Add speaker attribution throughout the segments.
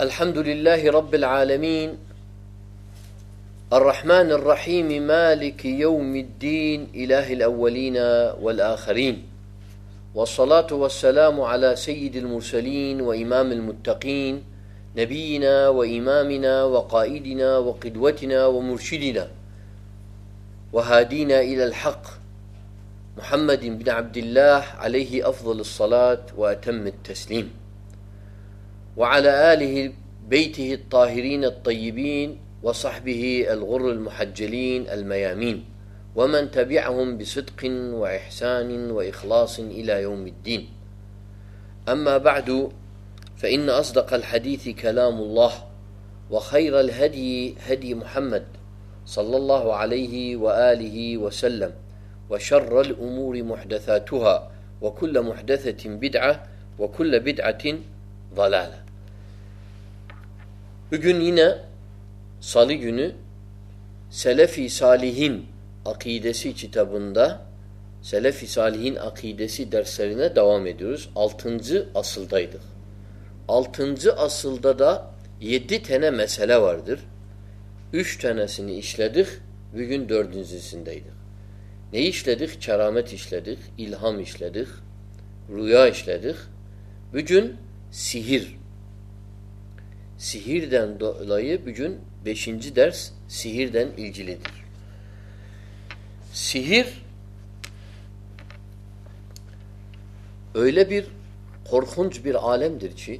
Speaker 1: الحمد لله رب العالمين الرحمن الرحيم مالك يوم الدين إله الأولين والآخرين والصلاة والسلام على سيد المرسلين وإمام المتقين نبينا وإمامنا وقائدنا وقدوتنا ومرشدنا وهادينا إلى الحق محمد بن عبد الله عليه أفضل الصلاة وأتم التسليم وعلى آله بيته الطاهرين الطيبين وصحبه الغر المحجلين الميامين ومن تبعهم بصدق وإحسان وإخلاص إلى يوم الدين أما بعد فإن أصدق الحديث كلام الله وخير الهدي هدي محمد صلى الله عليه وآله وسلم وشر الأمور محدثاتها وكل محدثة بدعة وكل بدعة سالح سیلفی سالال عقیدی چتبندہ سیلف اسالح عقیدی درسرہ دوا می دس الصل دید الصل ددہ یہ دینہ می سیلہ وردر اس نے سن اسد ویکن درد سی دکھ نیش لد شرامت اشل دد الم اشل دکھ رویہ اشل و سہیر دین لنج درس سہر دین الدر سہر اب خور خنج بیر عالم درجی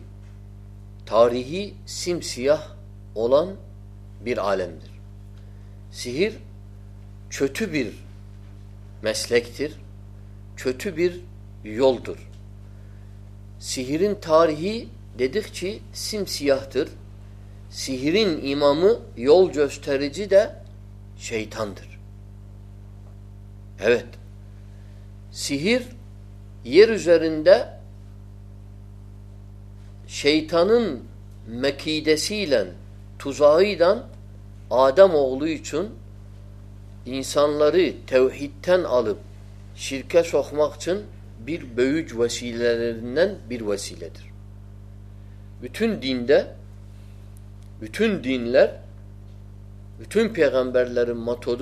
Speaker 1: تھاری سم سیاہ اولم بیر عالم در صہر چتھی بیر مسلکھ چوتھی بیر یولتر سہر تھار ہی ددی سیاتر سہن امام یو جس تھرجی دیتھاندر سہر یہ شیتانسیل تزاہی دادا مولوی چھسان لرن علب شرکا سوکھ مخچ بیر وسیل دین درٹھن پیغمبر لڑ متھوڑ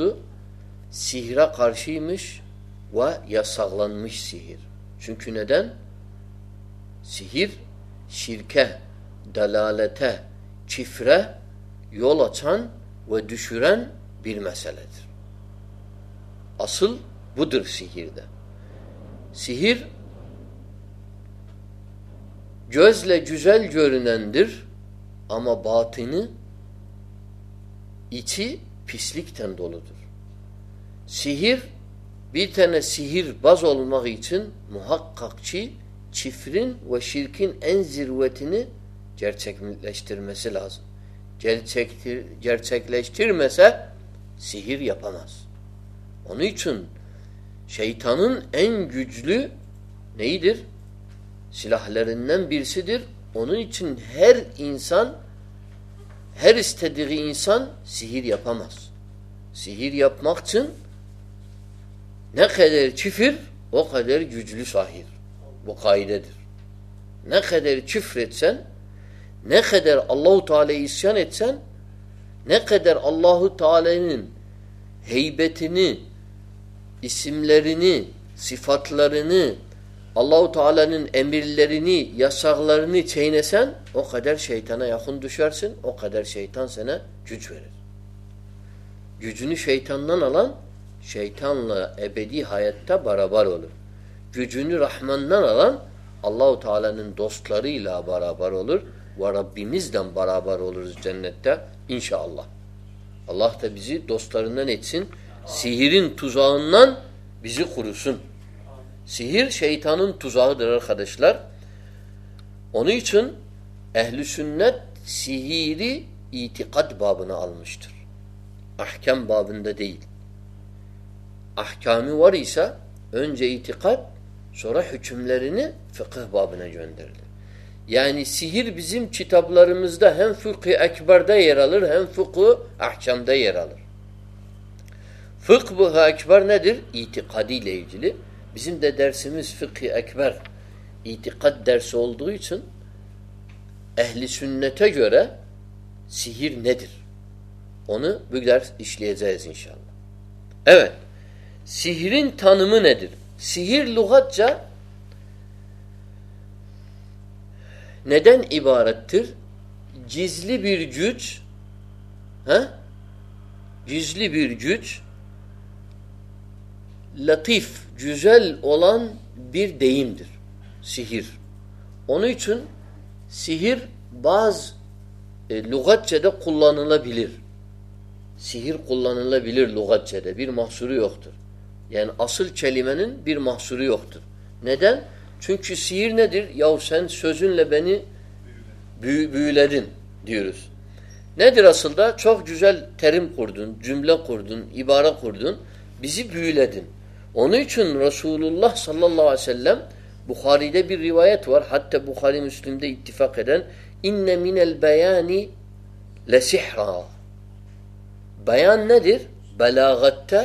Speaker 1: سہرا کارسی مش و یا سگلا مش سہر سنچن دہر شیرہ دلالتہ چفرہ یہ لوچان و دشران بیر مسال اصل بدر سہیر دہ صہر جزل جزین اما با تھ پھسلکن دولت سہر بیر بز عولمہ یہ چن محق اکھشی چھرن و شیر کن از وت جر سیکر مسلسل مسا سہر یا پنچ شہی تھان ججل سلہل انسان ہیرس مسیر نیدر شفر بخر ججل بخاہر ندر شفرسن خدر اللہ تعالی سن قدر اللہ تعالیت رینیف لرینی اللہ تعال لرینی یا چھین سن سہیتان دشوار سنتھان سنا ججنو شہتان برابر یو جہمان اللہ تعالیٰ برابر برابر ان شاء اللہ اللہ تبزی دوس لینا سہرین تزون بزی خروسن سہر شی تھان تجا خدش لر اونی چھ اہل نت سہی ای تقت بابن علمشتر اخ چم بابندہ دل اخ چم اريسا ان جے یہ تت ثورا ہيچم لرن فك بابنہ جند يع صہر بزم چل مجہ ہيں پھكہ اچ بردہ يرالال ہيں پھكہ اخچم دہ ایرالر ندر لوہت عبارت جزلچ جزلچھ لطیف جزی العلان بیر در سہر اون چن سہر بعض لغا چیدہ قولان اللہ بلیر سہر قولان اللہ بلیر لغا چیدہ بیر محسوری اوختر یعنی اصل چیلیمین بیر محصوری اختر نین چونکہ سہر نیر یا سین سوزیندین دھیرس نر اصل دہ چھ جزال تھرم کو جملہ قو ابارہ قوبل ان رس اللہ صلی اللہ وسلمتاری بلاغتر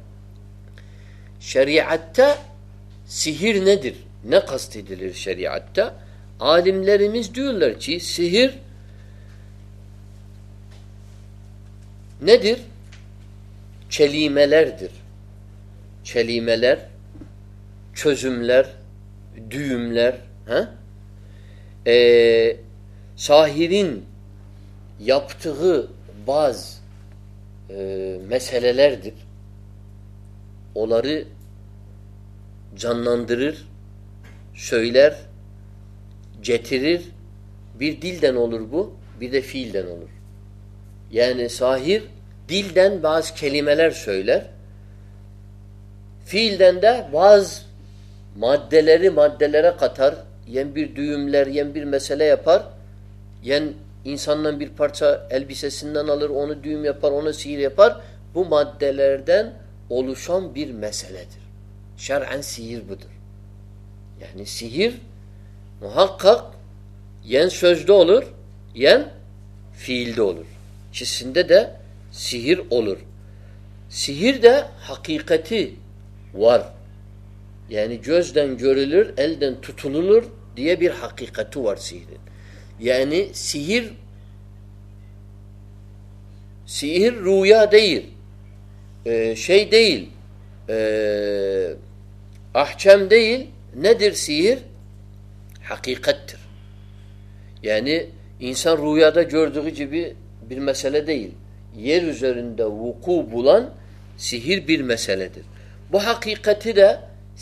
Speaker 1: شریعت سہر ندر نستی دل شریعتہ عادم لیر امس ڈر چی سہر ندر چھلی میل چلیمر چھزم لر ڈم لر ساحرین یافتہ باز onları canlandırır, söyler, getirir. Bir dilden olur bu, bir de fiilden olur. Yani sahir dilden bazı kelimeler söyler. Fiilden de bazı maddeleri maddelere katar. Yen bir düğümler, yen bir mesele yapar. Yen insandan bir parça elbisesinden alır, onu düğüm yapar, ona sihir yapar. Bu maddelerden اولوشمیر شر N سہر بدر یعنی سہر محق خاک یا سوئس ڈولر یا فیلڈر چیند د سر اولر سہر دقیقت ور یعنی یعنی سہر رویہ دئی شہ دل آشام دل نر سہر حاقی خطر یعنی انسان رویہ جور جگہ جب یہ سالیہ دیل یہ زوردہ وقوع بولان سہر بیرما سے لید بہ ہی خطرہ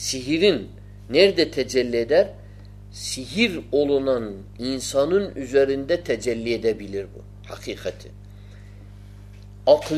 Speaker 1: سہرین نر در سہر اولونندہ تھیجلے حقی خطر عقل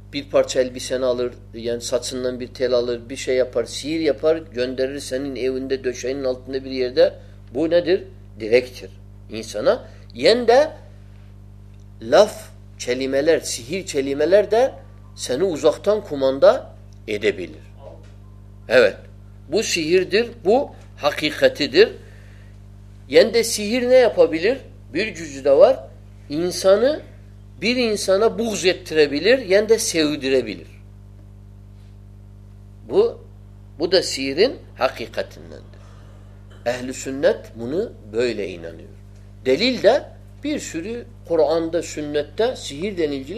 Speaker 1: سنندا در بو ہاکی در ینہر نے جان بگزت رو یعنی سیود سہ حقیقت دلیل دہ پھرتہ سہ دلی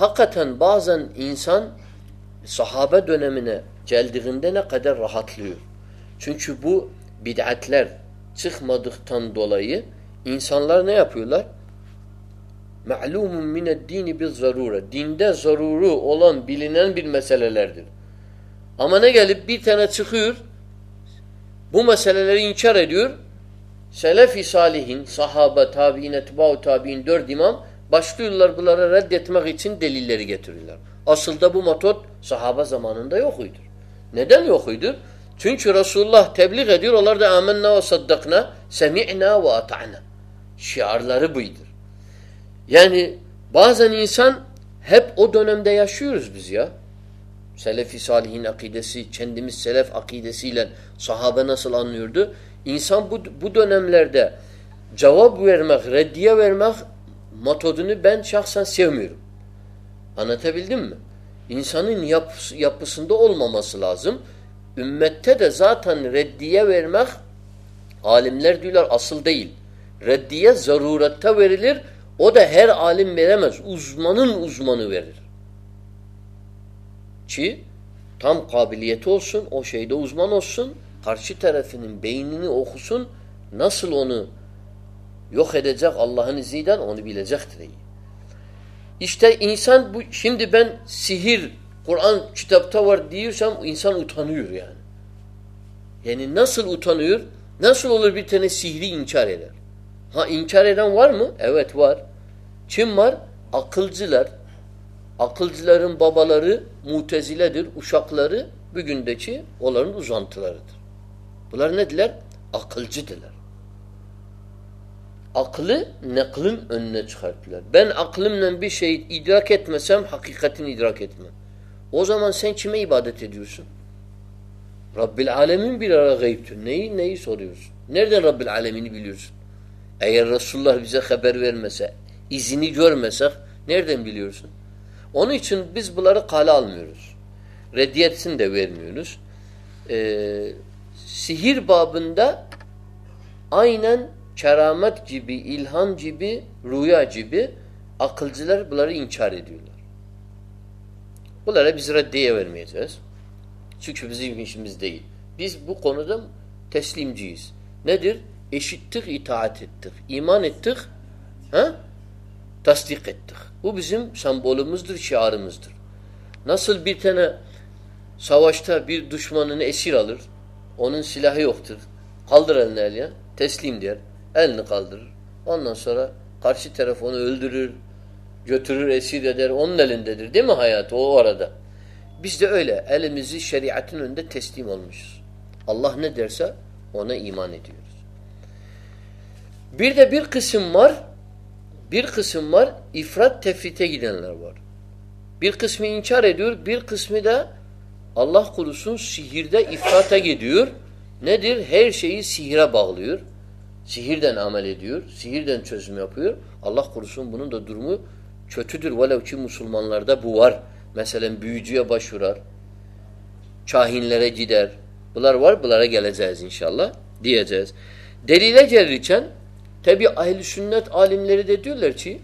Speaker 1: حقتن بازابت سکھ مدن İnsanlar ne yapıyorlar? Ma'lumun mine dini bir zarure. Dinde zaruru olan bilinen bir meselelerdir. Ama ne gelip bir tane çıkıyor, bu meseleleri inkar ediyor. Selefi salihin, sahabe, tabi'in, etba'u tabi'in, dört imam başlıyorlar bunları reddetmek için delilleri getiriyorlar. Asıl da bu metot sahaba zamanında yok uydur. Neden yok uydur? Çünkü Resulullah tebliğ ediyor. Onlar da amenna ve saddakna, semi'na ve ata'na. شارل بر یعنی بہ اانسان حیپ ادمہ شہر بزیا self اسال عقیدی چھ this self عقید صحابہ M لڑ دے جواب ورم ردیہ ویر مخ متونی شخص سہمیر اتھا وسند علم صلحمات عالم اور اصل دل ضرورت عالم میرے مز عظمان عظمان تم قابلیت سن عوشہ عزمان سن ہر چرف سن نسل اونی اللہ قرآن اوتھن نسل اوتھن ہو سلری ان ہاں ان چار مر عل ذل عقل ضلع موٹے اشاکل عقل عقل عقل حقیقت عبادت رب العالم العالمسن شرامت جیبی جیب رویہ جبل تسلیم جی ایمانک تصدیق سمبول مزدور شہر مزدور نسل تھا دشمن ایسی اون سلیہ اللہ دیر سا ایمان اللہ اللہ مسلمان لر دا بوار ان شاء اللہ دیاز دلی لیر چن عم لو لڑی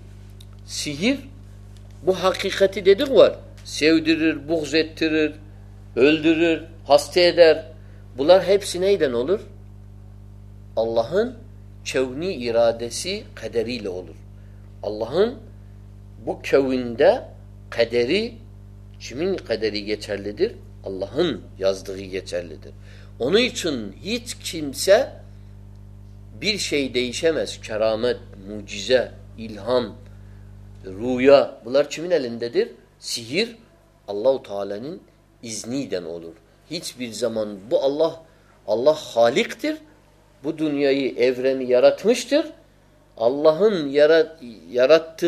Speaker 1: سہر بھقی قدرور اللہ بندہ چمن قیدری گیچہ اللہی انچ چین سہ بر شی دی شم ایس شرامت مجزہ الہم رویہ بل چمن الدر سہر اللہ تعالیٰ عزنی دین زمان بلّہ اللہ خالق تر بنی اور یارتھ مش تر اللہ یارت یارت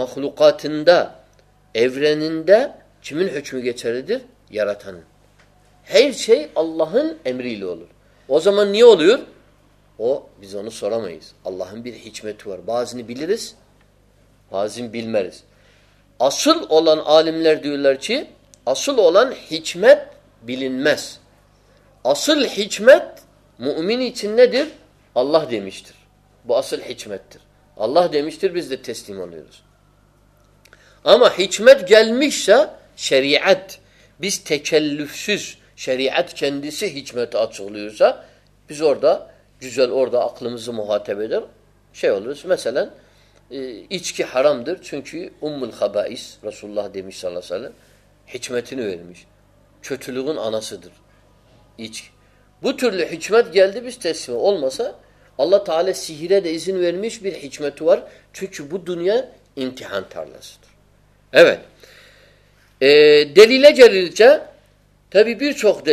Speaker 1: مخلوقات اور دہ چمن ہر در یارتھن ہر شی اللہ امری لول اوزمان سر بلرس باضم عالم لڑی اصل اولون ہتنس اصل ہت منی چن دلش تر بہ اصل ہتھر اللہ آتمی شری ات چند سات سوسا بزور دہ جل زمات میں ایچک حرم در چی عمل خبہ رسول اللہ صلی اللہ ہتھن ورس لوگوں سدر یہ بت ہوں علمس اللہ تعالی سہیرت عزین ورس ہور س بت دنیا امتحان تھر دلی لہ جلیل چہ بکارور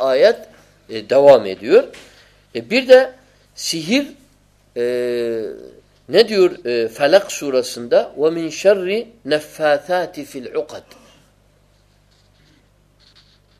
Speaker 1: آیت میں دورد سلک سوری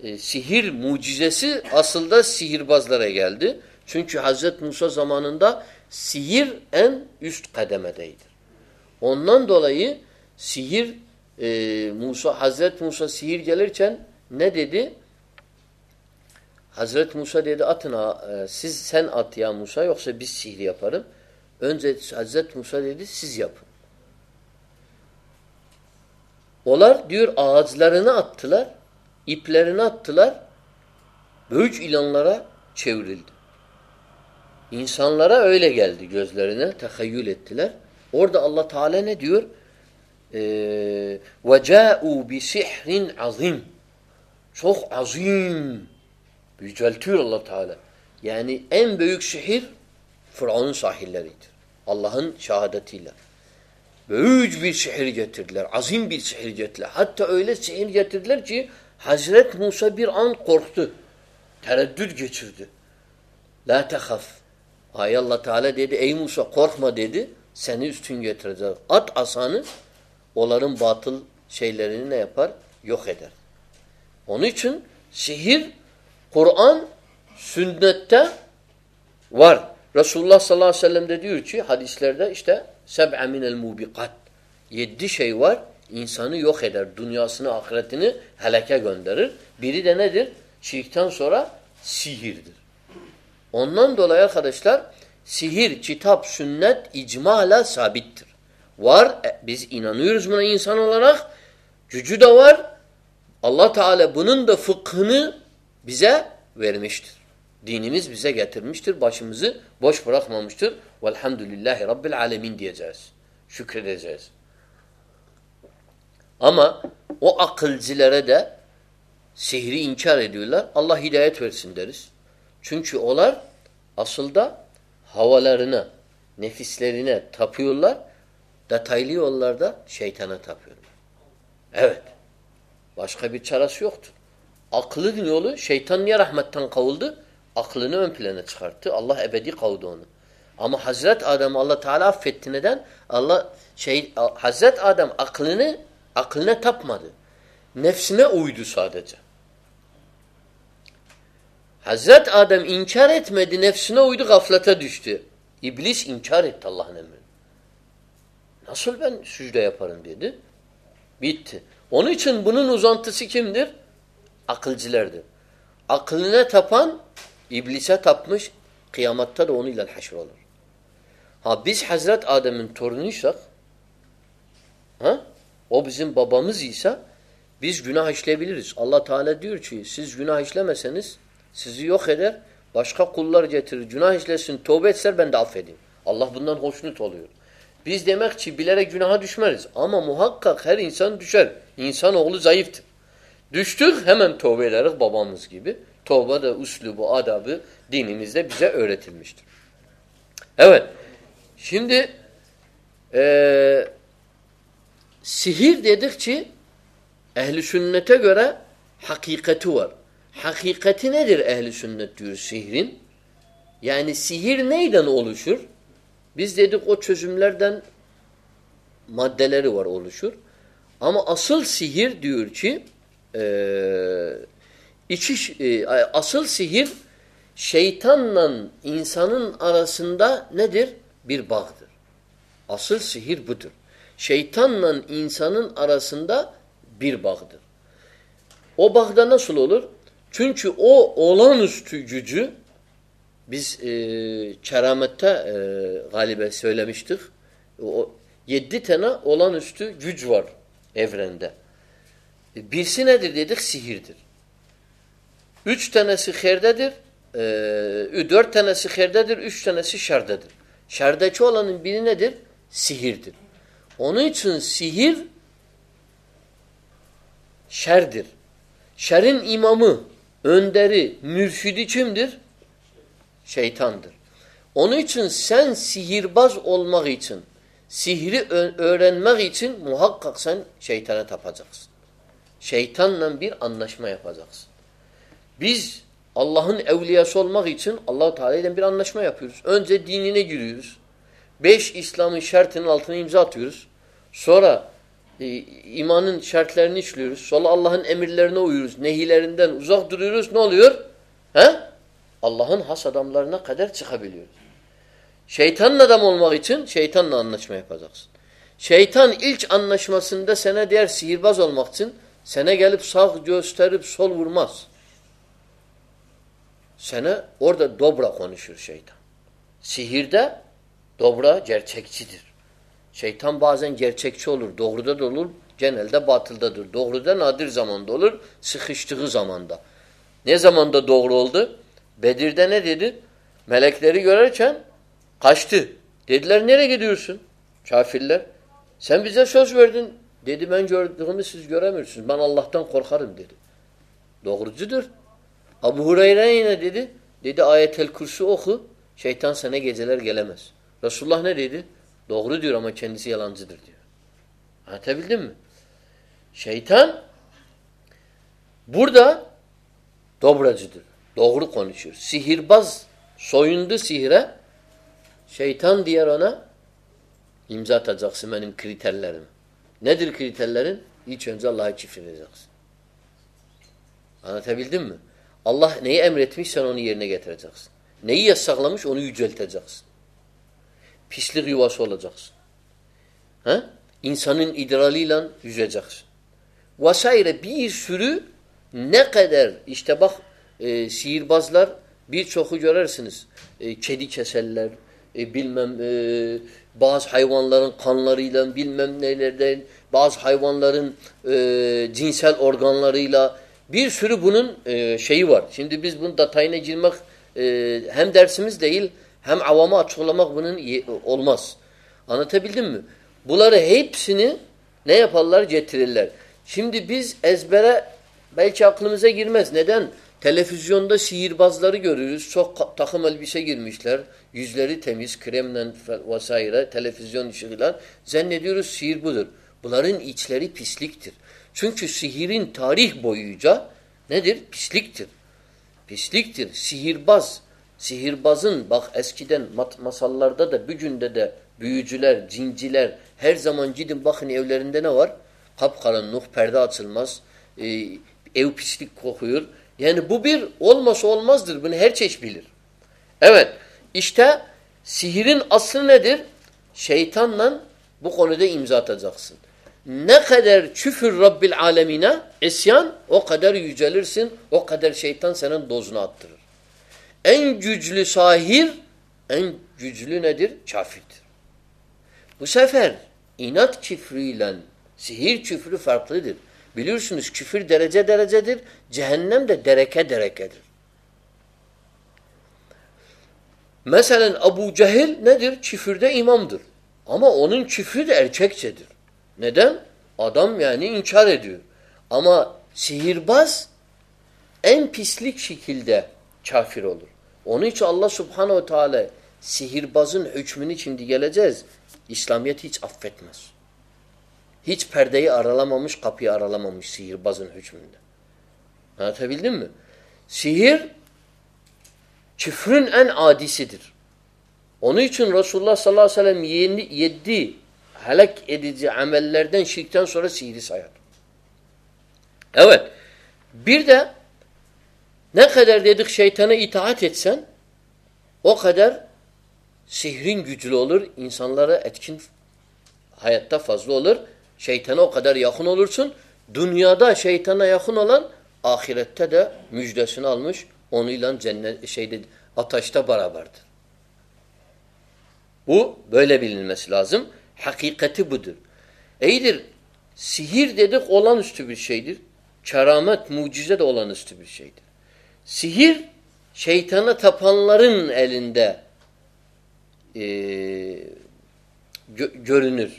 Speaker 1: موجود اصل دہ سہر بزلر سن حضرت منسا زماندہ سہر این سہرس حضرت موسا سیر جل چند نیب حضرت منسا دی حضرت لڑا ان شہر فران اللہ عظیم حضرت مسبر یونیچن سلام دے دیس لر اسبین دنیا گندر اللہ تعالی بنندر الحمد اللہ علیہ شکریہ سہری ان چار اللہ چن چھوار اصل در نیفیسری اللہ حضرت حضرت آدم اخلی ہزرافر بنوانسی آخل جلد آخلانات اوبذ ببا مز عیسا بیس جنااس اللہ تعالیٰ بابا مزی اسلوب ادا بین سہر دے دکھ چہل شنیہ حاقی کتھو ہاقھی کتنے در اہل شنت سہرین یعنی سہر نئی دن اولوشور بیس دے دمل دن مدل اولوشور ہم اصل سہر دیور چھ اصل صہر شیتھن نساندہ ندیر بیرباخدر اصل سہر بتر شیتھن انسان اراسندہ بیر بخد او باغد نہ سلولر چونچ او اولانس تو جج شرامتہ غالبہ سعلی مشتق نا اولانس تو ججور اور بر سدر دہیر دل یہ سہ خیر ددر تنا سہ خیر دادر یہ سر شردا در شردا اولاندر سہر دل انہر شردر شہرین امام در مرشدی چھم در شاہیان دونچ سن سن سہر باز اول مہ گئی چھن محاق شاہیان حفاظ شاہی شما حفاظس بز اللہ ہند اول سولما گیچن اللہ تعالیمس بیش اسلام شرطن اللہ ذات ہو سورہ ایمان شرط لرن لوڑ صول اللہ امرہس نی لڑذس نو اللہ حسم لرنہ شیطھن نمول سن شیطنہ انحفاظ شیتھن علچ ان سن دہ سہ دیر سہر باز سن سہ غلب سخ جو سو مس سہ او دبرا کو شیتھن سہ دہ دبرا جام باز چیک چلر دوبردا دول جن ایل دل داد دوردا نادر زمان دول زمانہ نیا زماندہ دوردہ نا دے دے ملے گر سن کشت دیکل نیلے گی درسن سہ فلر سمس گردن دید میں بال اللہ کور خار دے دے دور جر ابوائی دے دے دی آئی ٹھل کورس اوخ سیتام سن گیزر گیلام سے رس اللہ نیدر دین سے دیتھان بوڑھ دہ دبرہ زر لوگ سہر بس سوند سہرا شیتھان دیا راجا تر جکس میں لیرن کری تھل لرن یہ چونزا اللہ چکر اہ تھ اللہ نئی امتمنگس نئی یہ سکلام تکس پھسلک جکس انسان ادرالی لانکس و سہ بی سیر بازلر بیو جنس چھک چھ سل باسان باس ہائی وان لارن جن سال اڑ گان لاریلا سرو بونن شیوار ہم آوام آٹو منماس انا تھا بلر ہی پے پالارم دیز ایس برا بھائی چاقل سے ٹلیفیژن سہر باز لرار گیرمسلر یوزلری تھر وسائر ٹھلی فیژن زین سلر بولارنچل پیسلیر سن چو سن تاریخ بوجھا نسلی پیسلیہ باز سہیر بازن مسالر جن جیلر ہیر زمان جی دن بخنی دینا چیشبل اصل شیتھان ربیل عالمینا ایشان سن او قدر شیتھن سین en güclü sahir, en güclü nedir? Kafirdir. Bu sefer inat küfrüyle sihir küfrü farklıdır. Biliyorsunuz küfür derece derecedir. Cehennem de dereke derekedir. Mesela Abu Cehil nedir? Küfürde imamdır. Ama onun küfrü de erkekçedir. Neden? Adam yani inkar ediyor. Ama sihirbaz en pislik şekilde شافر اونچ اللہ صبح سہر باز مچ ہندی اسلامیت افنیس ہچ فرد قفی الحمد سیر باز ہاں سہ چفر این عادی صدر اونی چھ رسول اللہ صینی حلقہ سیر دہ ن قدر دے دکھ شاہیانہ اتحا ہن خدر سہرین گجرولر انسان لڑا اتن حیات فضل علر شاہی تھانہ در یہ سن دنیا دہ شاہیانہ یخن اولان آخرت میج دہ سن آل موسٹ اون اتاشتا برابر اعظم حقیقت بدر ایر سہیر اولانستید شرامت مجیز اولانستید سہر شہی تھنہ تفن لین عل دہ جورینر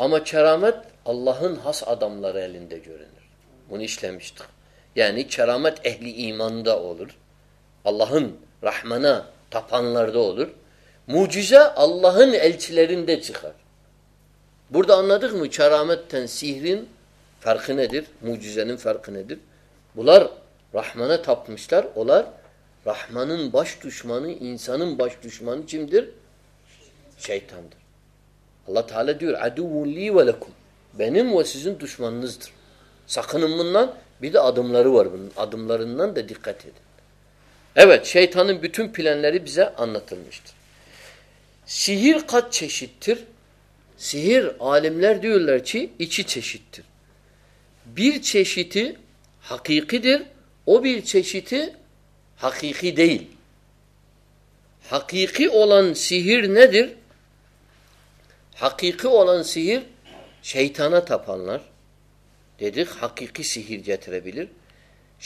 Speaker 1: احمد شرحمت اللہ حس عدم علہ جورینر من اسلام یعنی شرحت اہلی امان دہ اولور اللہ رحمانہ تفن الر دہ اولور مجیوزہ اللہ دکھر بردا عمد مشر احمد سہرین فرخ نہ ددر مجوزہ فرخ ندر ملر رحمانہ تپ مشتر اولر رحمان بش تشمان اینسان المش تشمان چم در شیطان دلّہ تعالیٰ دور ادولی بینم وسیمان نظر سکھنان عدومل عدم لہران دکھ شیتھان پھل انت الشتر سہر کت شیتر سہر عالم لڑ لڑی یہ شیتر بیر ششیت حقیقی در ندر سی تھان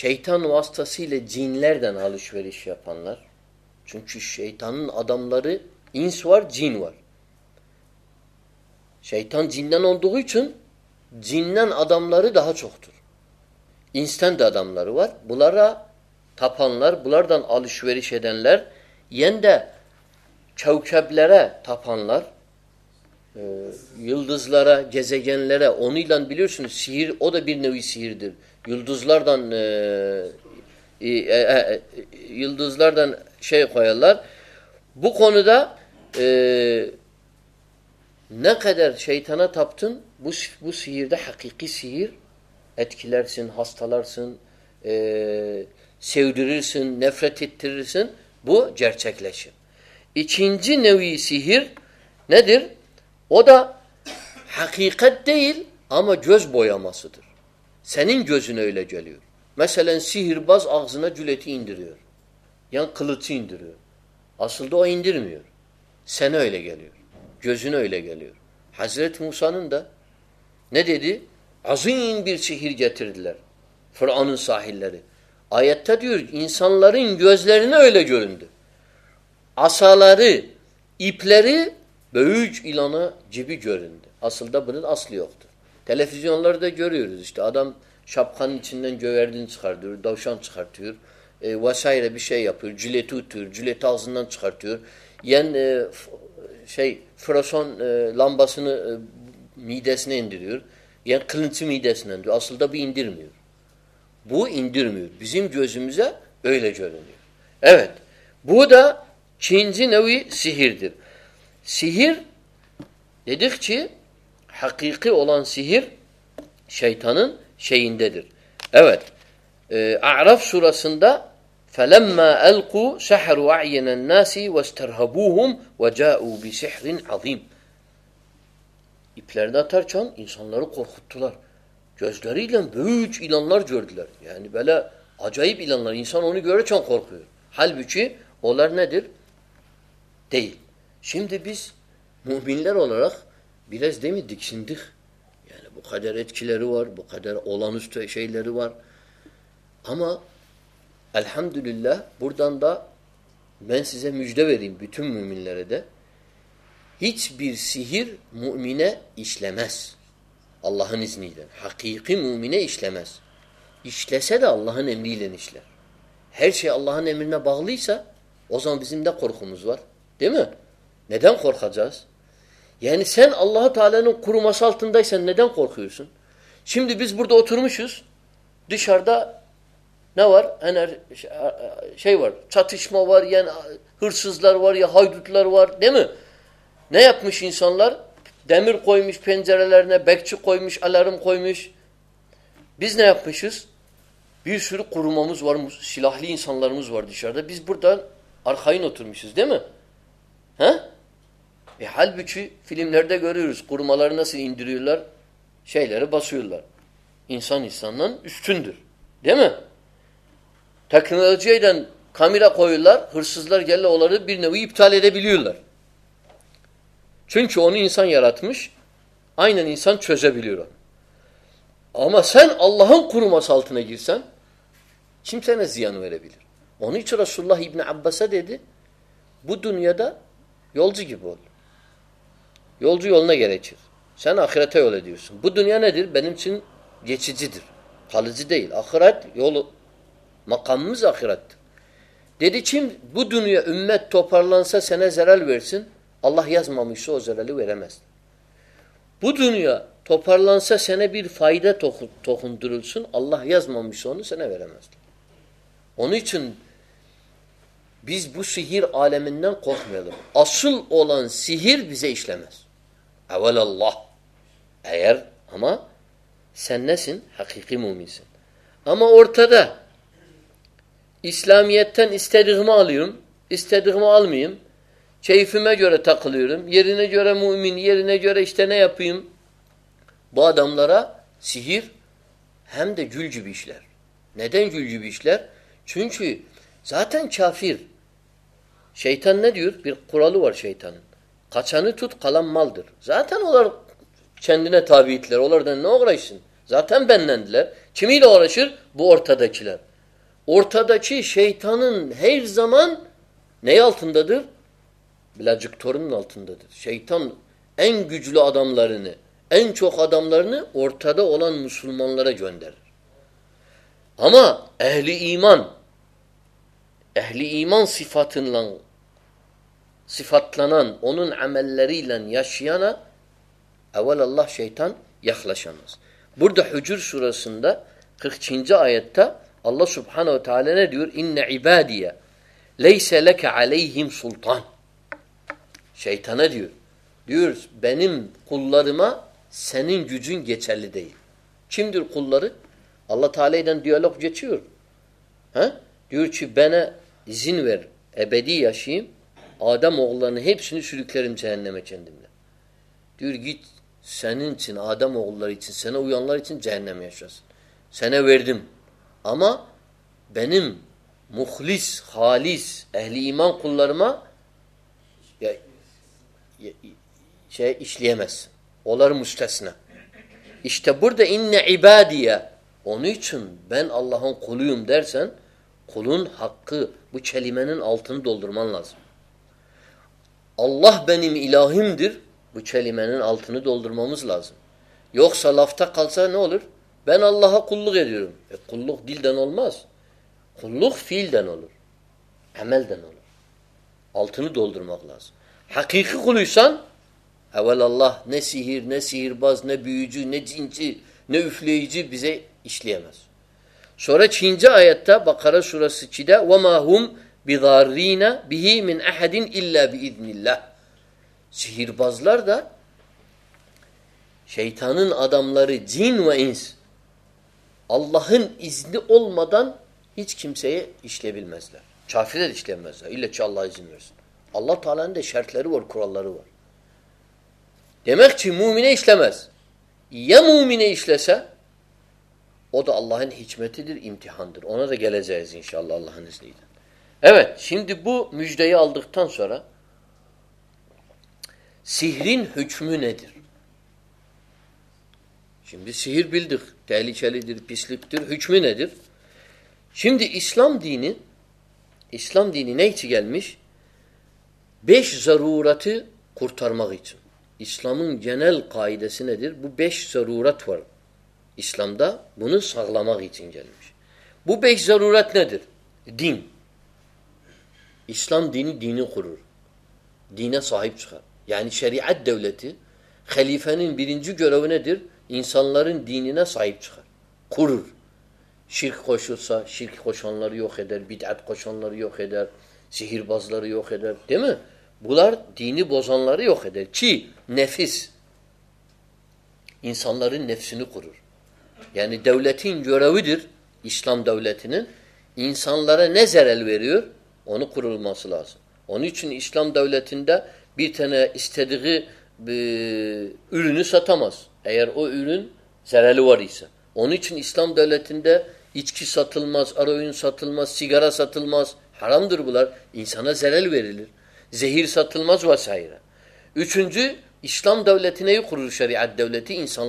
Speaker 1: جیتھر جینوارے دہ چکر انسٹنٹ دادم لارور بلا تپ لر بلر دن آلشوری شی در یے دہ چو چھ لیرا تپہان لر یہ دزل جزے جن لڑا اونی بلیور سن سیر اوی نوی سیر دل دزل دن دزل شاہ خیال لہ بخو دا ندر شاہ تھنا تپتھن بو سیر دا حقیقی سیر اٹرار سن ہسٹل سن سودر سنفرسن بو جرچینج نوی سہر ندیر ادا ہاکی کل آما جس بیاما سور سینی جز نو لو میرے سیلین سہر بس اکذن جلائی اِن در یا کلرسی آسلو اِن درمی میر سین گیا جزین الیک گیا ہزرا تنسواندہ نی دے ازرارے آسالر بوجھنا جی بھیرنڈ آسلتا بھل آسلی اکت ٹھلی فیژن لڑائی جوری آدام شاہ خان چند سارشان چھ کارتھر جل جاز فراسونس ن Yani kılıncı midesinden diyor. Aslında bu indirmiyor. Bu indirmiyor. Bizim gözümüze öyle görünüyor. Evet. Bu da Çinci nevi sihirdir. Sihir dedik ki hakiki olan sihir şeytanın şeyindedir. Evet. E, A'raf surasında فَلَمَّا أَلْقُوا سَحَرُوا عَيَّنَ النَّاسِ وَاسْتَرْهَبُوهُمْ وَجَاءُوا بِسِحْرٍ عَظِيمٍ چنسان دیکھنے بکاد لروارے دہ ہچ بر سہر مومنہ اسلمس اللہ میل حقیقی مومن اسلہ ہے اللہ بہل سا اوز حاصل مد خورخا جاس یہ سن اللہ تعالیٰ نرمتن دس دور خوش بزبر تو اوترمس دشاردہ نورشمور لرو نیا مش انسان لرمش فینا لڑنا الارم کو فلم لڑتے کورما لڑنا سیلر بسولہ ٹیکنالوجی چن چونسان یارات مش آئین چھل آ س اللہ کورما سالت نگر سا چم سہ زین اونی چھ رسول اللہ ابا سا دید بدھ دنیا دہ یوزی بول یول نا یہ چیز سن اخرت اولہ دن بدھ دنیا ندر بین سن یہ پھل زد اخرت یول مقام اخرت دیدیم بدھ دنیا سا سنہ زرالویر سن اللہ ممشل بدنیبی فائدہ سن اللہ اونی چھ ب سہر عالم اصلان سہیر وسلام ایرا سنس حقیقی سن ہما ارتھا دہ اسلامیت استحد الحم اس عالمی چھما جرا تک لرم یری نہ زور میرے نئے جرا استعین بادام لارا دلیر نیٹر زہن سیتانوارن کچھانہ زہم دن چھمی بو ارتھادر زمان نی آدھر Bilacık torunun altındadır. Şeytan en güçlü adamlarını, en çok adamlarını ortada olan Müslümanlara gönderir. Ama ehli iman, ehli iman sıfatıyla sıfatlanan, onun amelleriyle yaşayana evvel Allah şeytan yaklaşamaz. Burada Hucur surasında 40. ayette Allah subhanehu ve teala ne diyor? İnne ibadiye leyse leke aleyhim sultan.'' شہی تھانہ بینم کھل ما سین جنچل چم تور کھل اللہ تعالی زن ویر اے بدی یاشیم آدم مغلر شروع کرم جین نے آدم مغل سین سن جینیشن سین ویر دم آما بینم مخلس خالی اہل اما کھل ما اشلیمس مستہ برد عبادیہ اونچن بین اللہ کھلوم درس کھل حق بلیمین الطن دولدرمان لازم اللہ بین الہم در بھلیم التھن دولدرماس لازم یوق صلافہ کلسا بین اللہ کل کلق دل دینا کھل فیل الولرم لازم ن سہ سیر بازل سور چھنجا بخارا سورسہ وما ہوں سہر باز لر دیان عدم لر جین ومسے اللہ تعالیٰ شرل دھی مون اس موم اشل اوت اللہ ہر امتحا سم دیا الدھان سرا سہ ہدم دہر بل دہلی دل پسل ہوں ندر شم دسل دینی اسلام دین بیس زرورات کورتارما گئی چھو اسل قائد سے اسلام دہ بنوں سگلا مہیچ بو بیس زرورات ندر دین اسلام دین دینے کور دی نا صاحبسارلیفین انسالا صاحبس خار کور شیر کشا شیخ کوشل جہیر بزل بولار دینی بزن لار چی نفیسان اسلام دعلیاتینسان لر نل کرسلا ہنیچن اسلام دولیتینگ مسین زیرواری ہنیچن اسلام دولا ماس اور ساتھل ماس سگارا ساتھل ماس ہرام دربلار انسان زہیر ساتھ ما زوا سائر اچھونجو اسلام ڈاؤل ناملراسلام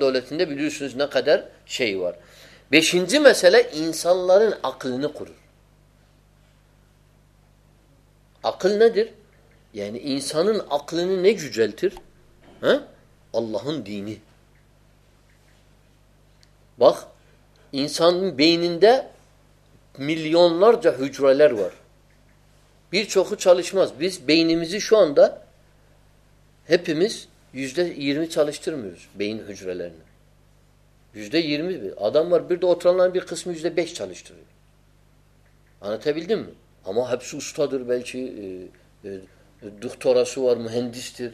Speaker 1: دے قدر شہرجی مسیال عقل ندر یعنی اِنسان عقل جلتر اللہ دینی بخ ا بییندہ مل جلچ مس بیمسان دہمس دیرم چلچ تر بیجرال اوتر قسم چلچ تربیت اینت حبل د اما حفصہ استادر بلچی دہ سور مہندس تھی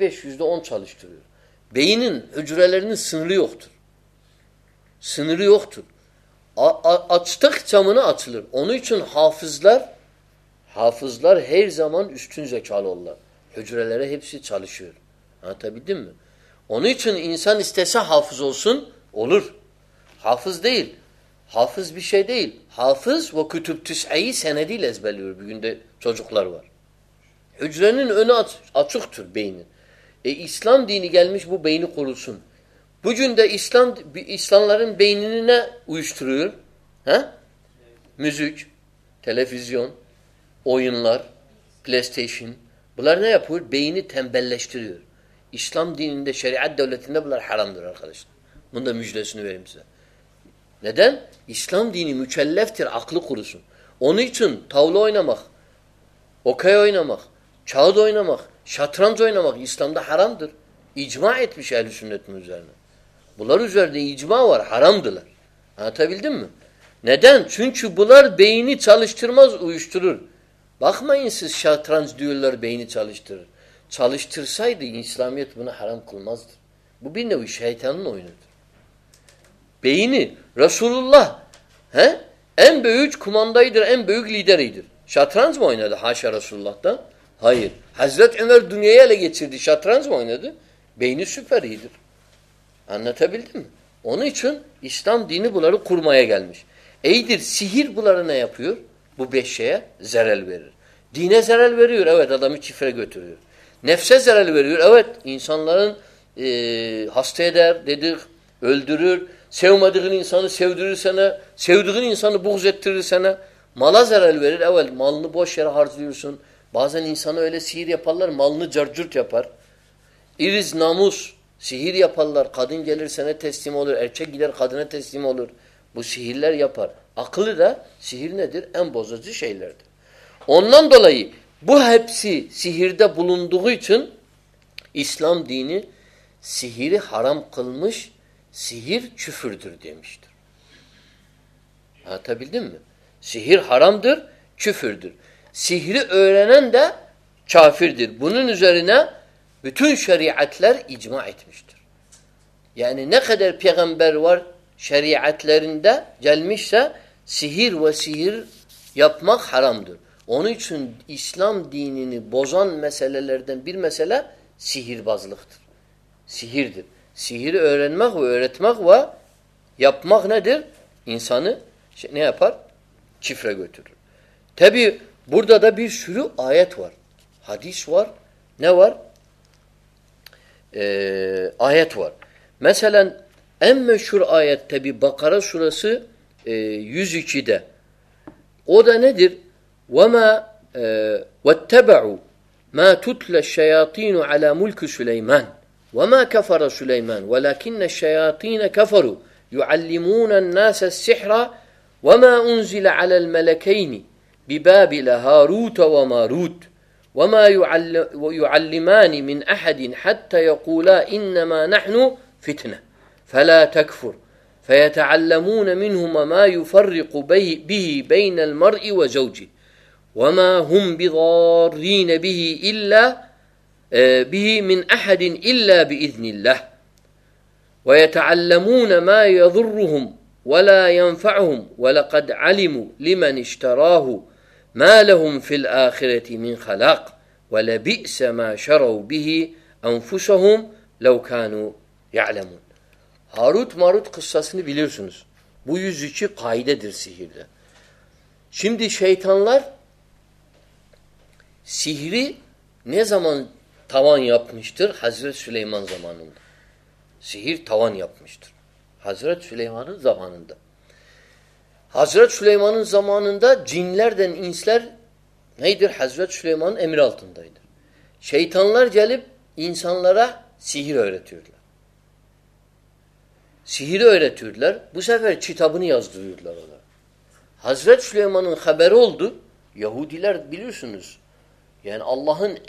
Speaker 1: پیش اس دون چال بیجر نیو سنگری اوختر سنگری اوترا اتل اونچ حافظ لر حافظ لر زمان اسلہ حجرہ شر میں اونن چھسان اس طا حافظ سن اولر حافظ دل بوجی اسلام ٹلی پلے اسٹشن بولارا پھوٹ بیمبریر اسلام دینے نسلام دینی وفت اخلس اونی چن تھول اینم اوکھے او نمک چھ نمک شترانزو نمک اسلام حرام در اجما یتارہ بل اجماء اور حرم دل دین سنچ بل بیلشتر مز اوشتر بخم شترنستر چلشتر سا دن اسلام حرام کھل مزر بینشا رسول اللہ ایم بےچ خمندہ حضرت بیفرن اسلام دی نے بولارے سو ما دینا سو دکھان بنہ ملا مل بوشہ سن بہ سانس ناموشن اخلہ دم بزر ا بلند چن اسلام دین حرام کلم سہر شفتر دے سر حرمدہ دونوں ضرور بت شریع اتل ایجوا ات مشتر یعنی پھیمبیر شری اتل دہ جل مشا و سر یافم حرام دونو چھ اسلام دین بوزان مسل میلہ سہر بزل د Tabi burada da bir sürü ayet var. Hadis var. شروع var? Ee, ayet var. ایم en آیت ayet tabi Bakara surası e, 102'de. O da nedir? ما وَاتَّبَعُوا مَا تُتْلَ الشَّيَاطِينُ عَلَى مُلْكُ سُلَيْمَانِ وما كفر سليمان ولكن الشياطين كفروا يعلمون الناس السحر وما أنزل على الملكين ببابل هاروت وماروت وما يعلمان من أحد حتى يقولا إنما نحن فتنة فلا تكفر فيتعلمون منهما ما يفرق به بين المرء وزوجه وما هم بضارين به إلا به من أحد إلا بإذن الله ويتعلمون ما يضرهم ولا ينفعهم ولقد علموا لمن اشتراه ما لهم في الآخرة من خلاق ولبئس ما شروا به أنفسهم لو كانوا يعلمون Harut Marut kıssasını biliyorsunuz. Bu 102 kaidedir sihirde. Şimdi şeytanlar sihri ne zaman حضرت سلیمان حضرت حضرت حضرت حضرت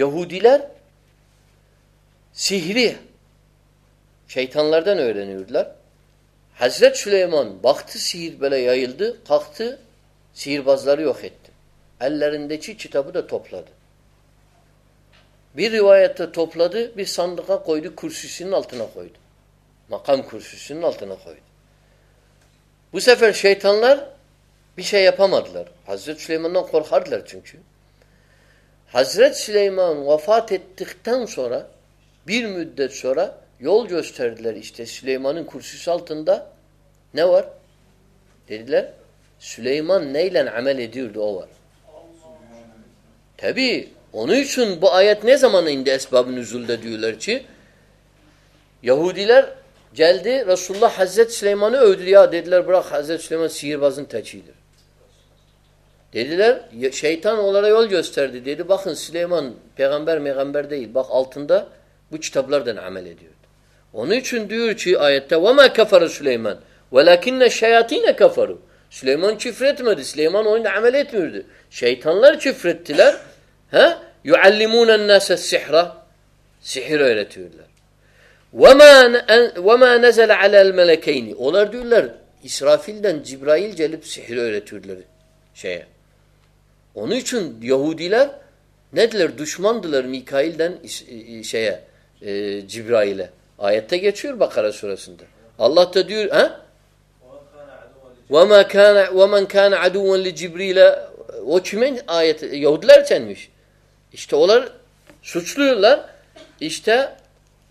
Speaker 1: یہو دیا نزرت سلیمان بخت سلائی ادھر سیر بازدار چیٹلہ بی ریوایت تفلاد کوئی خرشی سے آلتنا کوئی مکان خرسی سے متلار حضرت سلامان چنچی حضرت سلیمان وفاتی رسول حضرت حضرت Dediler şeytan onlara yol gösterdi. Dedi bakın Süleyman peygamber meygamber değil. Bak altında bu kitaplardan amel ediyor. Onun için diyor ki ayette وَمَا كَفَرَ سُلَيْمَنْ وَلَكِنَّ شَيَاتِينَ كَفَرُوا Süleyman küfretmedi. Süleyman onunla amel etmiyordu. Şeytanlar küfrettiler. Ha? يُعَلِّمُونَ النَّاسَ السِّحْرَ Sihir öğretiyorlar. وَمَا, وَمَا نَزَلَ عَلَى الْمَلَكَيْنِ Onlar diyorlar İsrafil'den Cibrail gelip sihir öğretiyorlar şeye. انہو دل دشمن بقار چند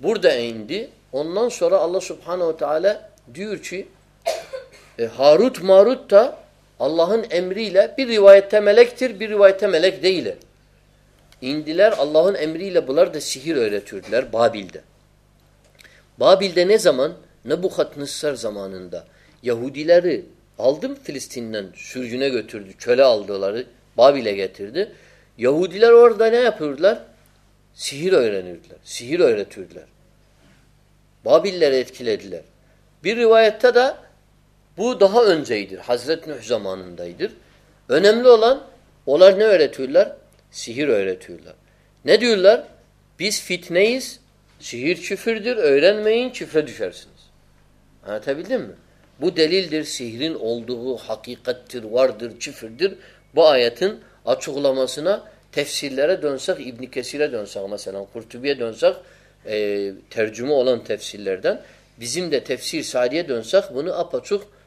Speaker 1: بردا دور اللہ دور چیار مارت اللہ حنتر اللہ یعد فلسطین چھولر یعود بو دہاً سے حضرت زمان ہندر این ہم لوان اولا نے ٹویلر ٹویلر نیڈلر بیس فیٹ نئی چھ پھر در ایرن چھڑی بو دلیل در سہرین اول داکیر ورد چفردر بہ آتھن اچھو لا سنا تھے سنا پورتیا دن سک تھرجوماً تھفسیلر ساری دن سک بنسوخ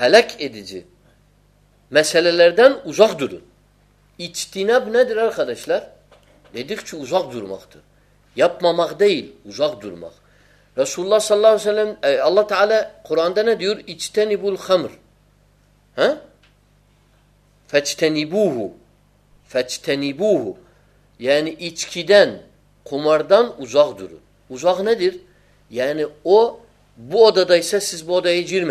Speaker 1: حلیک میسلر دین از درد ایچتینا در خدش عزوق درمخت یاپمامخ دئیل ازاک درمخ رسول اللہ صلی اللہ علیہ اللہ تعالی خوراندینہ دور اچتنبول خمر فطین فیطشت نیبو یعنی ایچکی دین خمردان ازوق درد عزح ن دیر یعنی او بودس بودہ جرم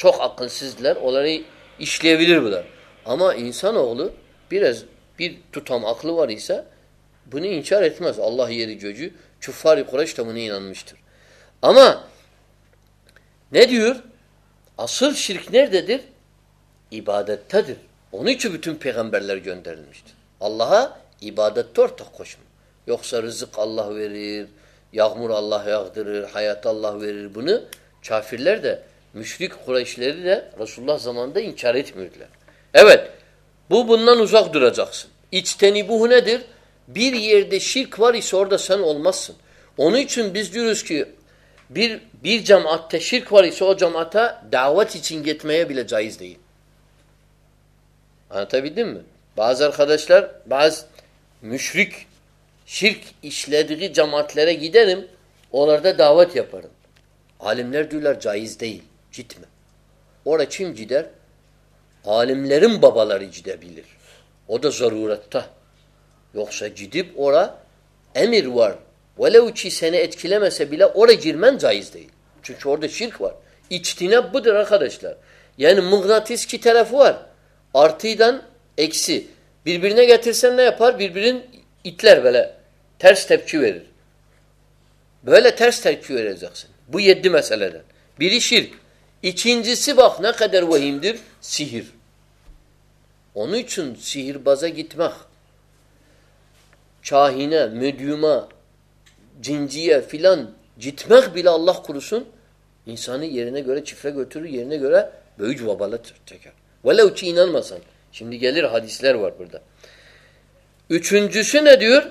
Speaker 1: چوکل اللہ اصل سرکھنے عبادت ان پھین بڑل مسٹر اللہ عبادت تو مشرق اللہ گی دمت جدر آلم لیرم بابالت اور جیرمن زائسے شیرتی نا بڑا مغناس کفوار گیٹر سنپار بھئی میسر İkincisi bak ne kadar vehimdir? Sihir. Onun için sihirbaza gitmek. Kahine, medyuma, cinciye filan gitmek bile Allah kurusun insanı yerine göre çifre götürür, yerine göre böyücü babalatır teker. Velev ki inanmasan. Şimdi gelir hadisler var burada. Üçüncüsü ne diyor?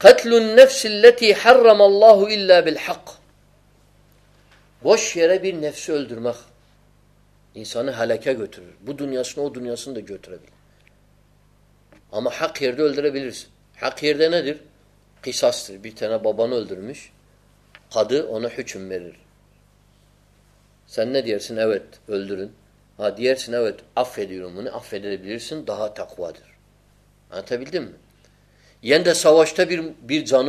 Speaker 1: قَتْلُ النَّفْسِ اللَّتِي حَرَّمَ اللّٰهُ اِلَّا بِالْحَقِّ بس نپسرماخ انسان بھنیا دیکھ رہا hack ہردے نا دیرا بابانس خدو میرا دیا درس نہ سوستہ سن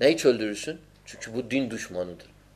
Speaker 1: نہیں چل درسن چک بین دشمان دھر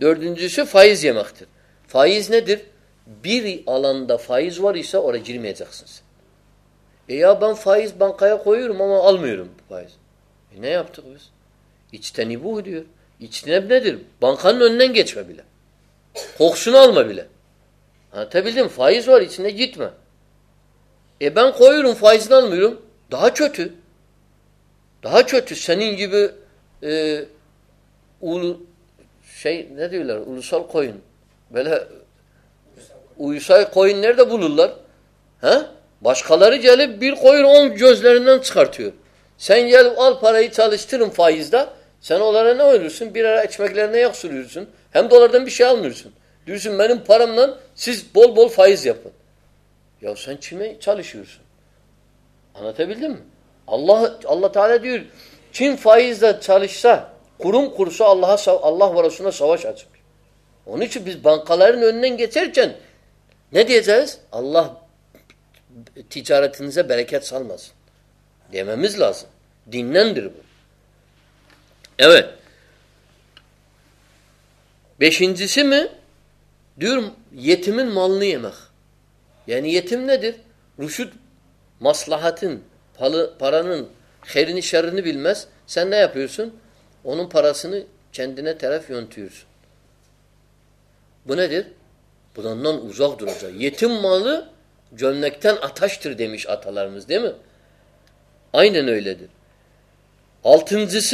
Speaker 1: فائزم اختر فائز ندر بنکھا ننگیچ ملا ہوشن فائز و یہ ماں اے بن فاوض نامیر دہچوٹ دہچ سنی جو بشخلر چھیم فاض دہ سول سوچ سن تو شام سن سم فرم نم بول بول فایض یو سان چھ چلش ورنت حبل اللہ اللہ تعالیٰ دیر چھم فائزہ چلش سا کورم کل اللہ وروسن سواش اچھے ان چی چین نیچے اللہ ٹیچر بریک سلمس لینشن جی سور یہ ملنی ایما یعنی یہتم نشید مسلحات پھل پھل شیرنے وسائل سن پنم فرا سنت یہ سنہ درزو یتم مال جنشتر دشمن دینتن زس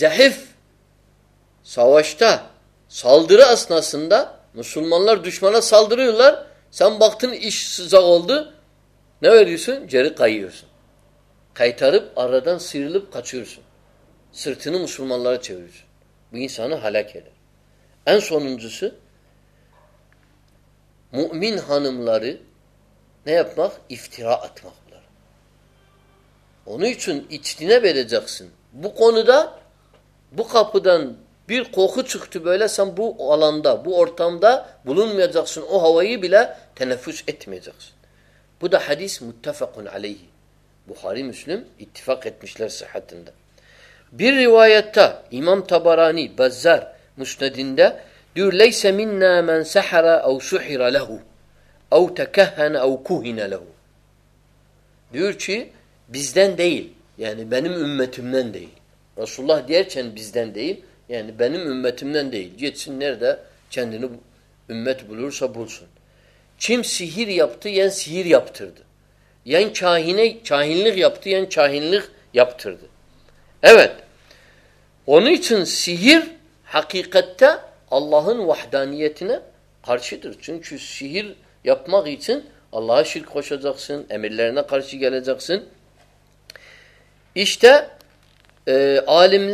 Speaker 1: زیف سوشتہ سالدرا اصن سندہ مسلمان لر دشمنہ سلدر سمبخت نر کئی سم کئی تھرب کھچر سم سر تمانسا نئی جکسن بک بو دسام دا بو ارتما میرا بی روایت امام تباری بذر مشن دین دہ دیور لئی سمین سہرا او سہرا او تک اوخوہ بیزدینیل یعنی رسول دیا چھ بزدین سن چم سہیر یاپت یا سہیر یاپترد یعنی چاہیل یاپت یعنی چاہیترد حقیقت اللہ وحدانیت نرشت اللہ شر خوشی خرش جگس عالم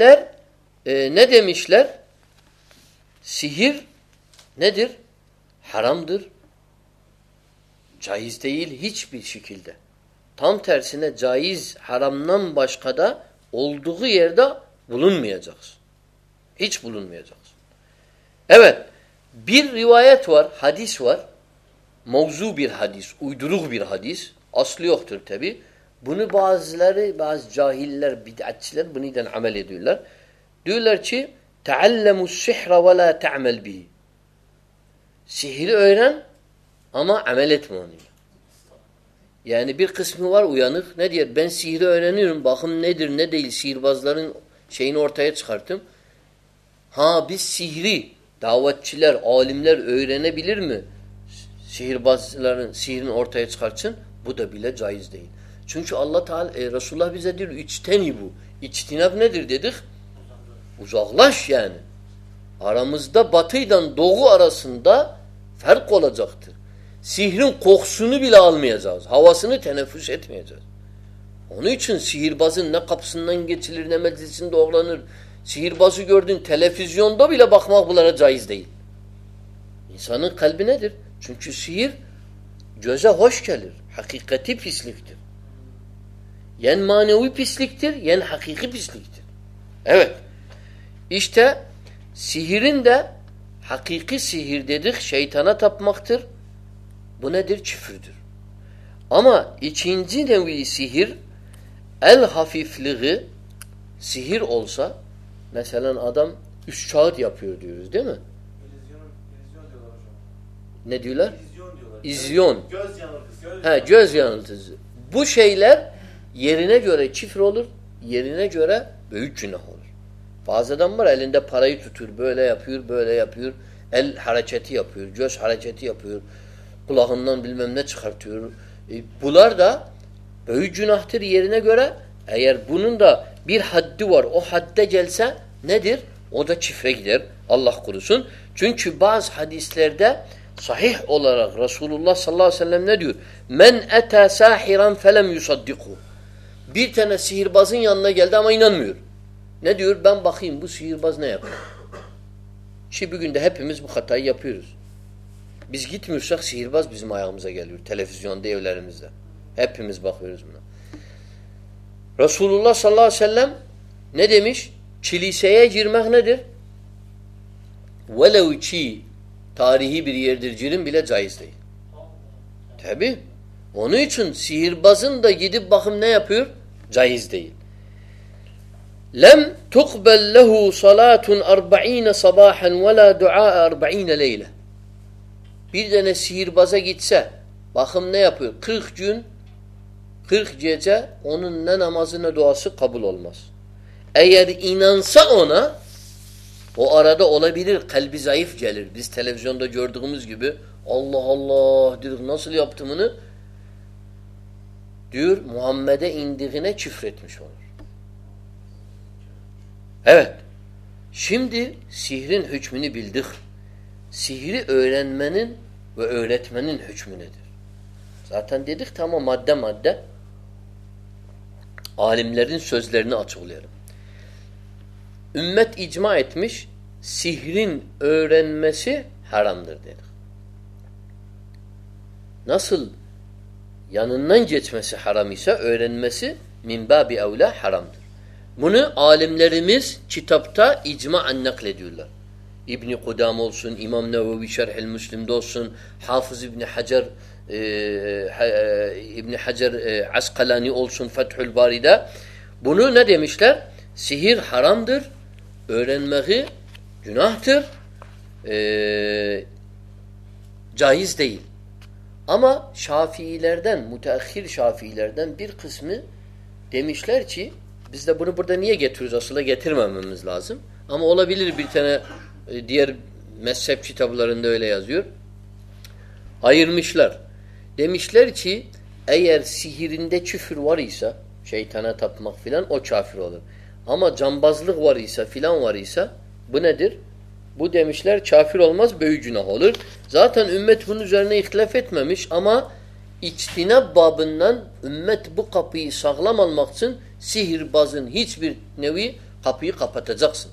Speaker 1: لیر نشلر سہر ندر حرم در جائز دہیل دہ تھر سن جائز حرم نم بشخدہ olduğu yerde bulunmayacaksın. Hiç bulunmayacaksın. Evet. Bir rivayet var, hadis var. Mevzu bir hadis, uyduruk bir hadis. Aslı yoktur tabi. Bunu bazıları, bazı cahiller, bid'atçiler bunu neden amel ediyorlar? Diyorlar ki, تَعَلَّمُ السِّحْرَ وَلَا تَعْمَلْ بِهِ Sihri öğren ama amel etme onunla. یہ قسم و دین سہر ایران بخم ندر ندی سیر باز لار شورت یچ خرچم ہاں بھی سہری دعوت چل اول بل سہر باز لرن سہرتہ یس خرچ بدھ بل جائز دین چنچ اللہ تعالیٰ اے رس اللہ بدیرتینہ ندر دکھلا شانہ آرمس دہ بتنگو اراس دہ فر کل زخت سہروں کھن بلال مزاج ہوا سے ٹھیلفیت مزاج ان سہر باز نل سہر بازو یور تھیلی ہوں دبا بخماحب الہ جائز دہی انسان خلب ندر چونکہ سہر جول حقیقت ہی پسلک تر یعنی مانوی پھسلک تر یعنی حقیقی پسلک تیر دہ سہر دہ حقیقی سہر دید شانہ تب مختل Bu nedir? Çifirdir. Ama ikinci nevi sihir el hafifliği sihir olsa mesela adam üç kağıt yapıyor diyoruz değil mi? Ne diyorlar? İzyon. Göz yanıltısı. Göz yanıltısı. Bu şeyler yerine göre çifre olur, yerine göre büyük günah olur. Bazı adam var elinde parayı tutur, böyle yapıyor, böyle yapıyor. El hareketi yapıyor, göz hareketi yapıyor. اللہ خورس باز حد رسول اللہ صورم سہر بازی بخو سیر باز رسولم نی تاریم جائز دہی چھن سہرباز یہ سہ با ہم کھن کھا نماز قبل محمد شم دل دہرے مد مد عم لرنے اچول نسل مس نمبا اولہ حرمدھن عالم لڑمس چتپا ایجما اندیولہ ابن قدام اوسون امام نوشرسلم دسون ہاف ابن حضر حجہ اصخلانی جاہج دافی لردن متاخیر شافی لردنسما مجھ لما diğer mezhep kitaplarında öyle yazıyor. Ayırmışlar. Demişler ki eğer sihirinde küfür var ise şeytana tapmak filan o kafir olur. Ama cambazlık var ise filan var ise bu nedir? Bu demişler kafir olmaz büyük günah olur. Zaten ümmet bunun üzerine ihtilaf etmemiş ama içtinab babından ümmet bu kapıyı sağlam almak için sihirbazın hiçbir nevi kapıyı kapatacaksın.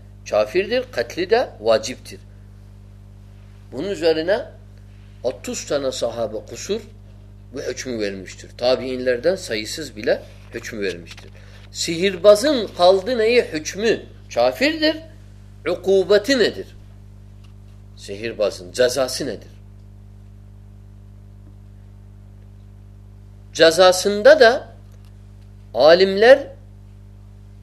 Speaker 1: شافر در قتل واجب تھر buns والا اتھانا صاحبہ قسور بہ ہشتر تابیس بلہ ہر سہربا پھل دافر در رقوبت سہر با سن جزا سن جزا سند ددہ عالم لر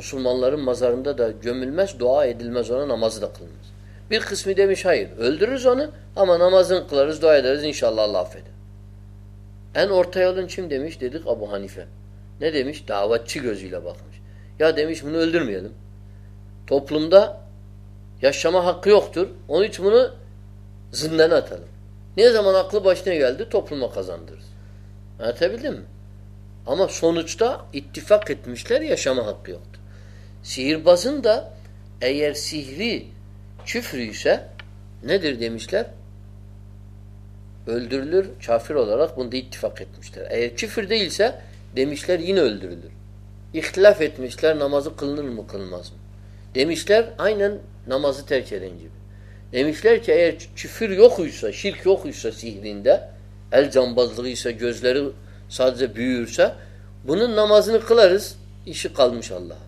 Speaker 1: مسلمان لرم مزہ دہ در جمعلس دعا عید المس نماز دخل مسم شاہد عل امن زنخل دعا ان شاء اللہ فد اہین عورت عید دید ابو حانی فہ نیے دمش دعوت غزی لہب یا دمس ولد علم تبل دہ یا شمہ حقوی اوختر اونچہ اطلو بچن توفل مخاذ اندر اما سونچتا اطفاق کتم لریا شمہ حقیع اختر سہر باز ایر سہری چیز سا نمیر علور شافر چھ دل سا دس لیر یہ اخلاف اتم نماز کل کل مازم دس لیر آئی نماز چیلر یوکو سا شرک سا سہ رزل سا سات سا بن کلرز یہ کالم شاء اللہ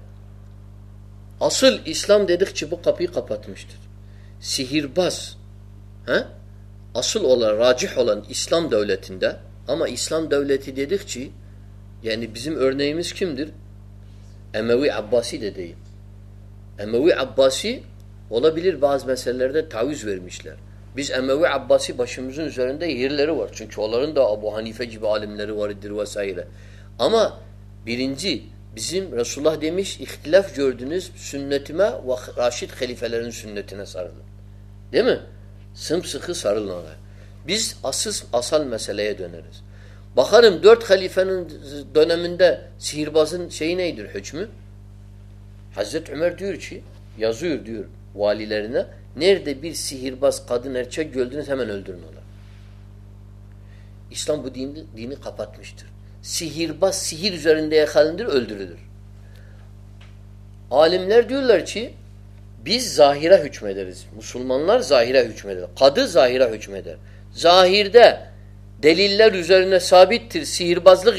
Speaker 1: اصل اسلام دے دکھ چی بہ کپی کپت مشتر ساجہ اسلام دول دہ اما اسلام دول دے دکھچی یعنی ایم اوی عباسی عباسی اولا باس بسلر جی بزیم رسول اخلاف جو راشد خلیفہ حضرت عالم لہدی بی ظاہرہ ظاہرہ در ظاہر سہر بازر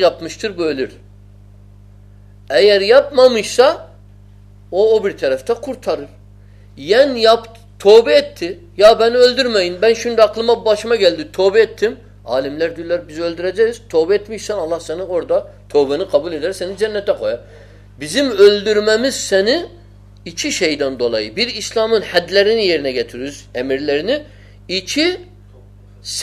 Speaker 1: او اوبرم شکل عباشمہ قبول سنی یہ شہید بیر اسلام سنبرت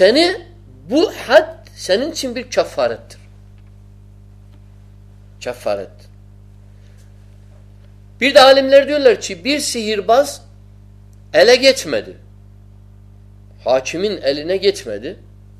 Speaker 1: مد ہاں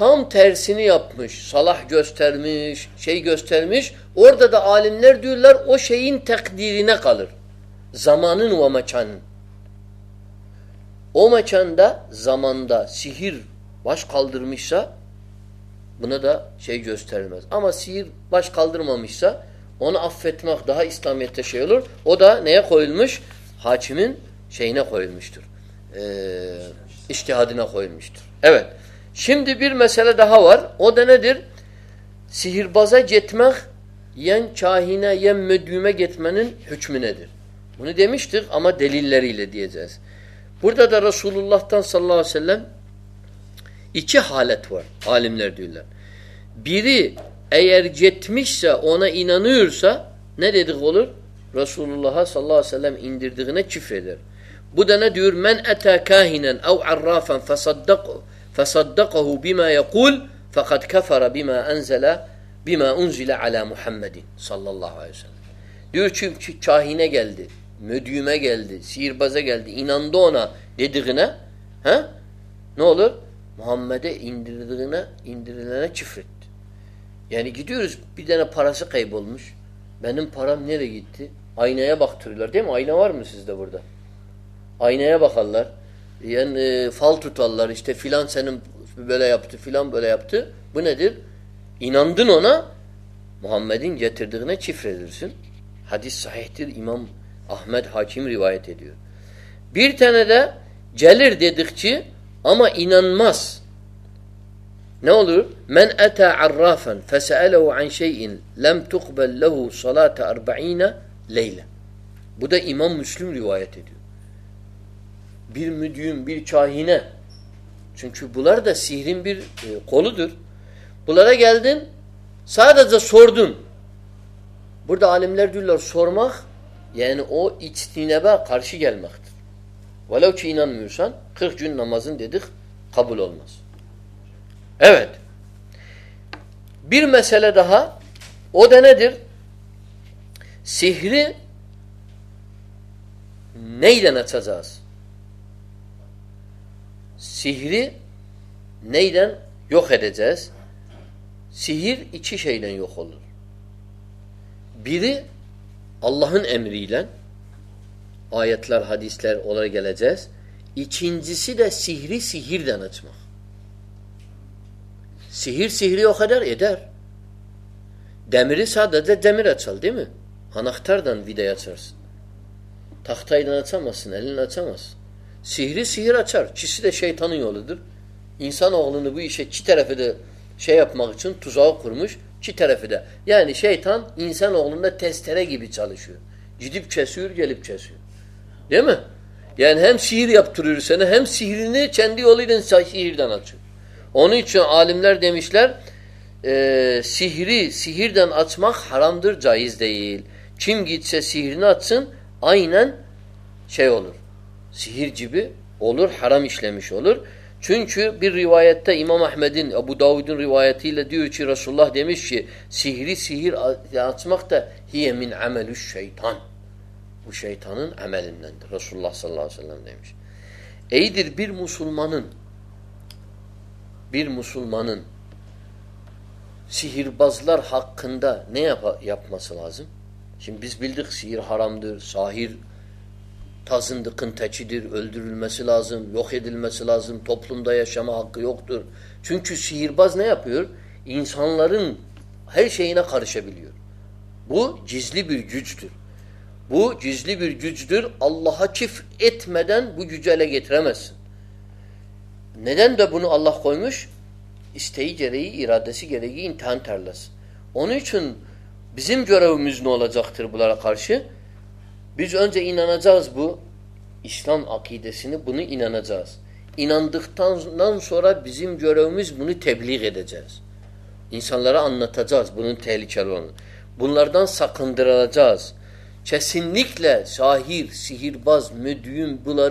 Speaker 1: نیا ہاشمن شاہینہ کھیل مشتر اشتحادنہ خول مشتر شم دہور سہر بازا جتم رسول یہ چالت والم لرد مشہور رسول اللہ فصدقه بما يقول فقد كفر بما انزل بما انزل على محمد صلى الله عليه وسلم diyor çünkü kahine geldi müdüme geldi sihirbaza geldi inandı ona dediğine he? ne olur Muhammed'e indirdiğine indirilene küfretti yani gidiyoruz bir tane parası kaybolmuş benim param nereye gitti aynaya baktırıyorlar değil mi ayna var mı sizde burada aynaya bakarlar یعنی فالتو تو اللہ رشتہ فی الحان سینیافت فلام بلیافت بنہ دینام دنوں نا محمد نا chief رن حد صاحب امام احمد حاچم روایت اما انسورین امام مسلم روایت بلرمر بلرہ گیل دن سادہ ز سور دالم سور مخ یہ خرشی غل مخت و نماز دید خبل بر می سل او دینا در سہ نئی دینا سزا سید كا جیس سیہر یہ بی ایمری لت لال حادیثی سیہر دنچ میخار ادار دام چلتے مناخت سہری سہر اچھا شی تھاندھر انسانوں چیتھر شاہی اپما سم تجاؤ کورمش چیتھر یعنی شیتھانا سور جب چھسور عالم لرماک حرام در جائز دم گیت سے اتسم آئی نیولر سہر جب اولور حرام اشلامش اولور چون چ بر روایت تو امام احمدین ابو داودای لدیو رس اللہ دمس سہری سہراختہ شاہی رسول بر مسلمانسلمان سہر بزلر حقکھہ بس بلکھ سیر حرام در ساحر تھازن دکھن تھچمل تفلوم چونکہ شیر باز نیا پیور انسان لڑن شی نا خرشہ جزل اللہ چفین دبو اللہ قومیش اسر ارادہ سی گرگی امتحان ٹھہرس اونی چھ بزم جز نالا ذختر بولا خارش بیانینا نزاز بسلام عقیدہ سن بینا زاز ان سورا بزیم جوڑ بھیلی لارا انتظ بھیل چلو بل سکھند سن نکل ساہر سہر بس مدینہ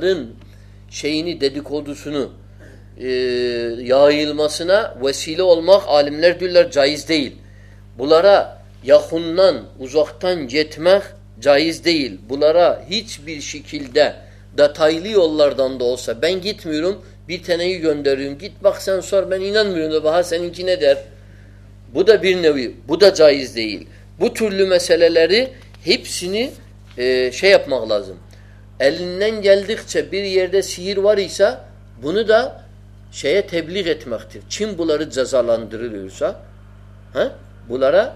Speaker 1: دید یا وسلح عالم لہ دہ جائز دیل بلر یخن ازوتاً مخ caiz değil. Bunlara hiçbir şekilde detaylı yollardan da olsa ben gitmiyorum bir teneyi gönderiyorum. Git bak sen sor ben inanmıyorum da baha seninki ne der? Bu da bir nevi. Bu da caiz değil. Bu türlü meseleleri hepsini e, şey yapmak lazım. Elinden geldikçe bir yerde sihir var ise bunu da şeye tebliğ etmektir. Kim bunları cezalandırılıyorsa he, bunlara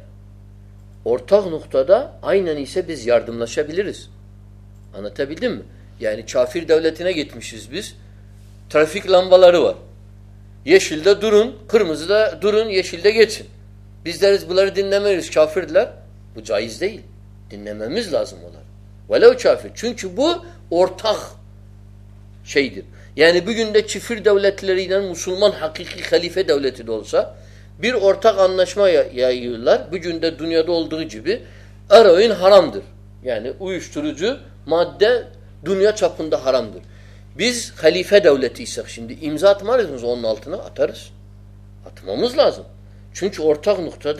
Speaker 1: اورتھ نقطہ آئی نی سا لڑس اینتم یعنی چافر دولت ناش traffic لمبال یہ شلدہ درن کس دہ درن یہ شیل دہ بزد بائز دہی دن لازم الر وافر چونکہ اورتھا شہید یعنی بندہ چفر دولت مسلمان حقیقی خلیف دولت ڈولسا حارمدرپ حرام چنچ ارتھاک مختلف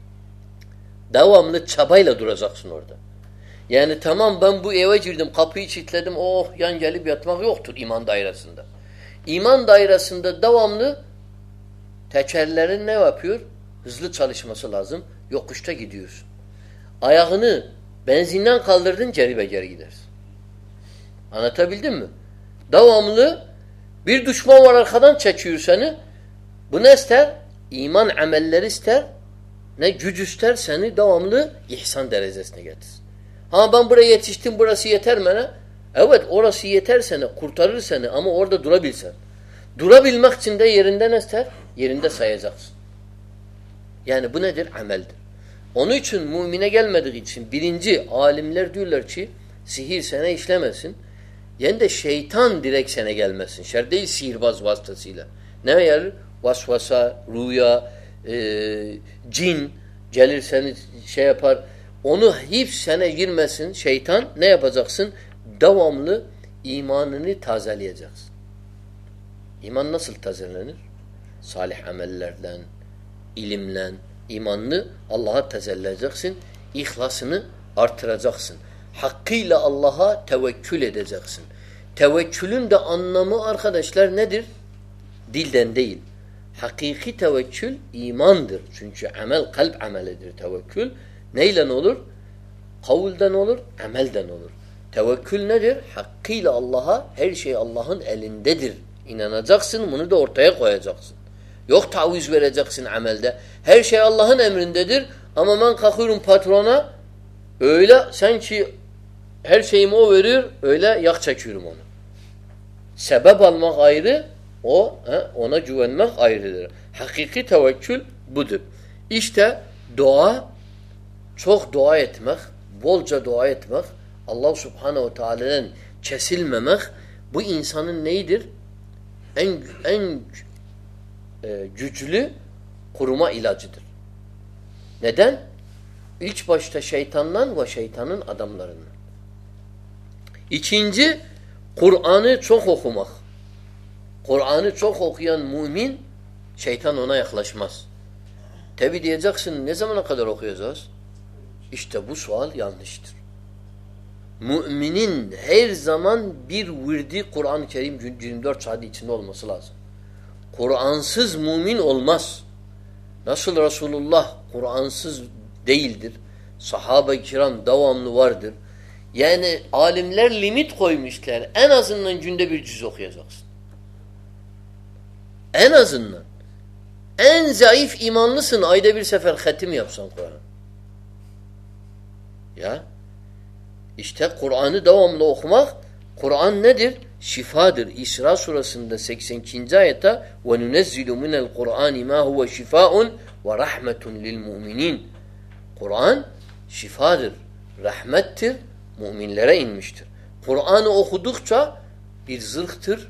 Speaker 1: دو عمل چھائی لدور یعنی تھمام بمبر دم کپی چھت لے دم اوہ جلب ایمان داعرہ سندہ ایمان دایرا سندہ حضرت آیا بائی جرگی دو حملے ne güç ister seni devamlı ihsan derecesine getirsin. Ha ben buraya yetiştim burası yeter bana. Evet orası yeter seni kurtarır seni ama orada durabilsen. Durabilmek için de yerinde ne ister? Yerinde sayacaksın. Yani bu nedir? Ameldir. Onun için mümine gelmediği için birinci alimler diyorlar ki sihir sana işlemesin. Yani de şeytan direkt sana gelmesin. Şer değil sihirbaz vasıtasıyla. Ne yer? Vasvasa, rüya, e, جن جل سن Schaefer اونی حف سہ مے سی NAB سند دمل ایمان تازہ سیمان نسل تزر صالح ایمان اللہ تز الق سن اخلاس نرت رز سن حقیل اللہ چل جکس چل انہ ندر Hakiki tevekkül imandır. Çünkü amel kalp amelidir tevekkül. Neyle ne olur? Kavulden olur, amelden olur. Tevekkül nedir? Hakkıyla Allah'a her şey Allah'ın elindedir. İnanacaksın, bunu da ortaya koyacaksın. Yok taviz vereceksin amelde. Her şey Allah'ın emrindedir. Ama ben kalkıyorum patrona öyle sen ki her şeyimi o verir, öyle yak çekiyorum onu. Sebep almak ayrı, حقیقیت بد ایش دہ دعا چوکھ دعا مخ بول چہ دعا مخ اللہ صبح میں انسان نی دین جما الدر شیطان شیتان عدم یہ قرآن چوکھ وقوم قرآن چوق اوقیانہ ایک لِش مسبا س قدر یہ بوال یہ سن مومین علمس نسول رسول اللہ قون سن دل در صحابر دوام عالم En azından. En zayıf imanlısın ayda bir sefer hatim yapsan Kur'an. Ya. işte Kur'an'ı devamlı okumak Kur'an nedir? Şifadır. İsra surasında 82. ayette وَنُنَزِّلُ مِنَ الْقُرْآنِ مَا هُوَ شِفَاءٌ وَرَحْمَةٌ لِلْمُؤْمِنِينَ Kur'an şifadır. Rahmettir. Müminlere inmiştir. Kur'an'ı okudukça bir zırhtır,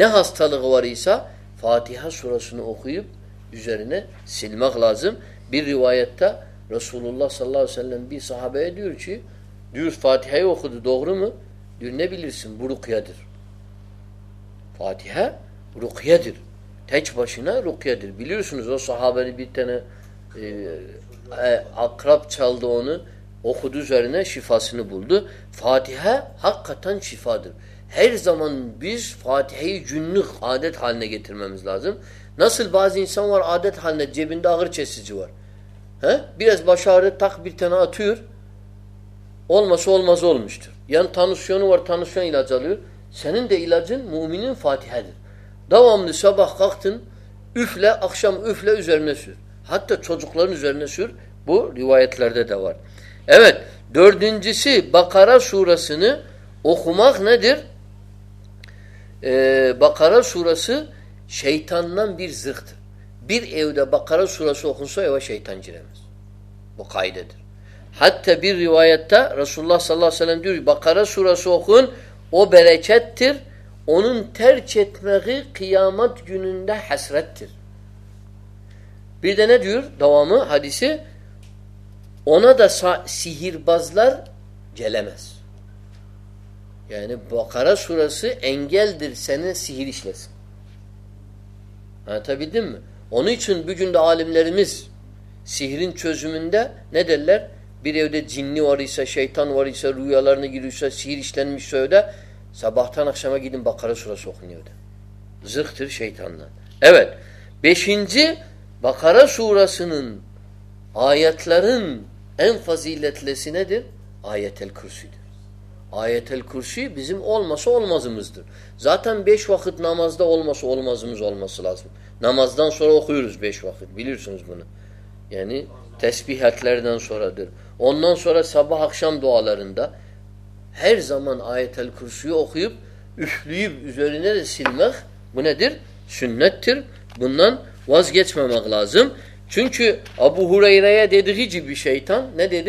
Speaker 1: ن ہستا سا فاتحا سراسن اخبار ہے cinema کلازم بھی ریوایت رسول اللہ صمباب فاتحدر دورنیا روخیااد فاتحہ روخادادر تھی پاشینا روخیہ در بیسن صحابل شفا سن بولد فاتحا ہاتھادر ہر زمان بس فاتحی جنکھ عادت حالنے گیت لازم نسل بازی سموار عادت حالنے جب اگر بشار تخبینات علہجن فاتحم ن سبق اُفل اقشم اُفل نشور حت چوز بو روایت لرد بقارا سورہ سن او حماق ندر بخر سورس بیرو دا بخر بخر سورس اوکھن چتھر بزلرس سی یعنی باقارا سوراسے ایگیل در سہریس لے ہنس بجن دل سہرن چوزن جن نواری سے سیتان اواری روا لارنے گیلو سیریس بات اکسما گیم باقارا سورا سوکھنے سیتانجی باخارا سوراس آٹھ لے آل کئی آیتھل کورسی بزم اول مسا اولما زمز در زاتم بش وقت نزدہ اول مسا اولما زما سل نزد وقت اون سورا سبہ حق شام دالردہ ہیر زمان آیتھل کورسر بنانا زم چنچ ابو شام need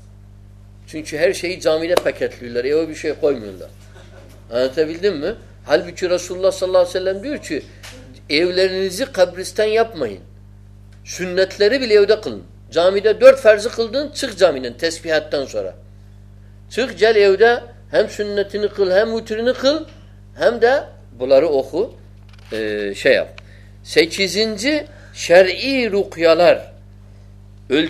Speaker 1: Chincha پائکر صلا Allah صاء Allah for دن چھک زامین تیس پی سر چھک جیلا کل ہم بولارو اخو سیاں روخیال حس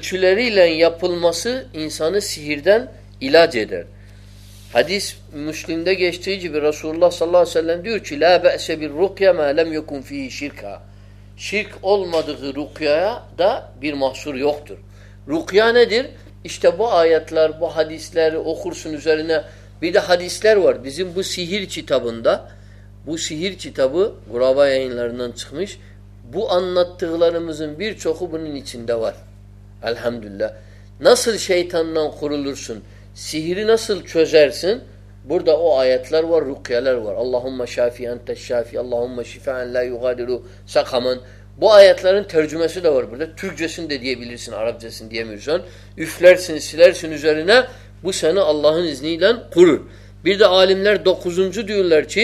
Speaker 1: مسلیم دہشت رسو اللہ صلاحی روکان بوادس رہاسل بویر چیتاب چیتاب بو اتارکھا اور الحمد اللہ نسل شیتھن نو خر الرسن سہر نسل چھزر سنت الحمد شافی اللہ بن اللہ عالم لڑ دظ لڑکی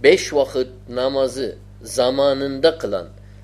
Speaker 1: بے ش وقت نام زمان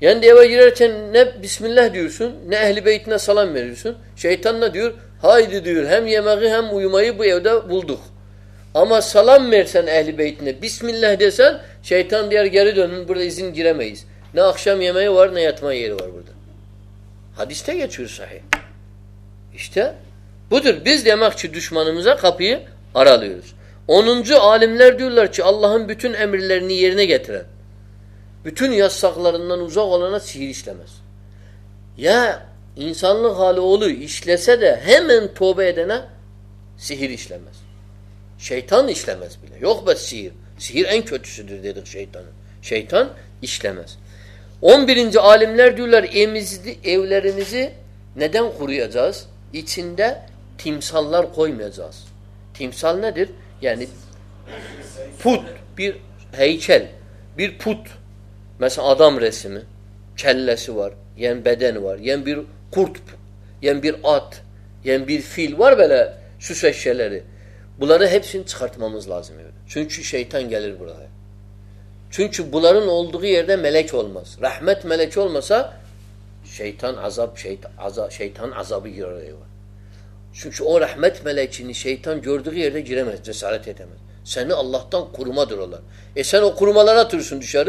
Speaker 1: یعنی نسم اللہ دور سن نہل بہ اطنا سلام میرے سُن شیتنہ بولد ہمارا صاحب چشمان جو عالم لڑ اللہ بچن امر نیئر نئی بتھن یہ اسلامس شیتان اسل بہت سہر سہر این چھوٹے شیطن اسلسم لڑاز تھیم سال نیتھ میں سو عادم ریس میں چل لیسور یا بیدین ور یمیر کتب یامبیر ات یمیر و شیل بلر حب سن ختمہ مز لاز سن شیان گیل بلائے سن سلولگی چول مس رحمت میل چول مسا شیطان عذہ شیطہ شاہیان عذہ سو رحمت میل چھ شیطان جو سر سی اللہ تعالیٰ قرمہ یہ سانو قرم اللہ تر سن شر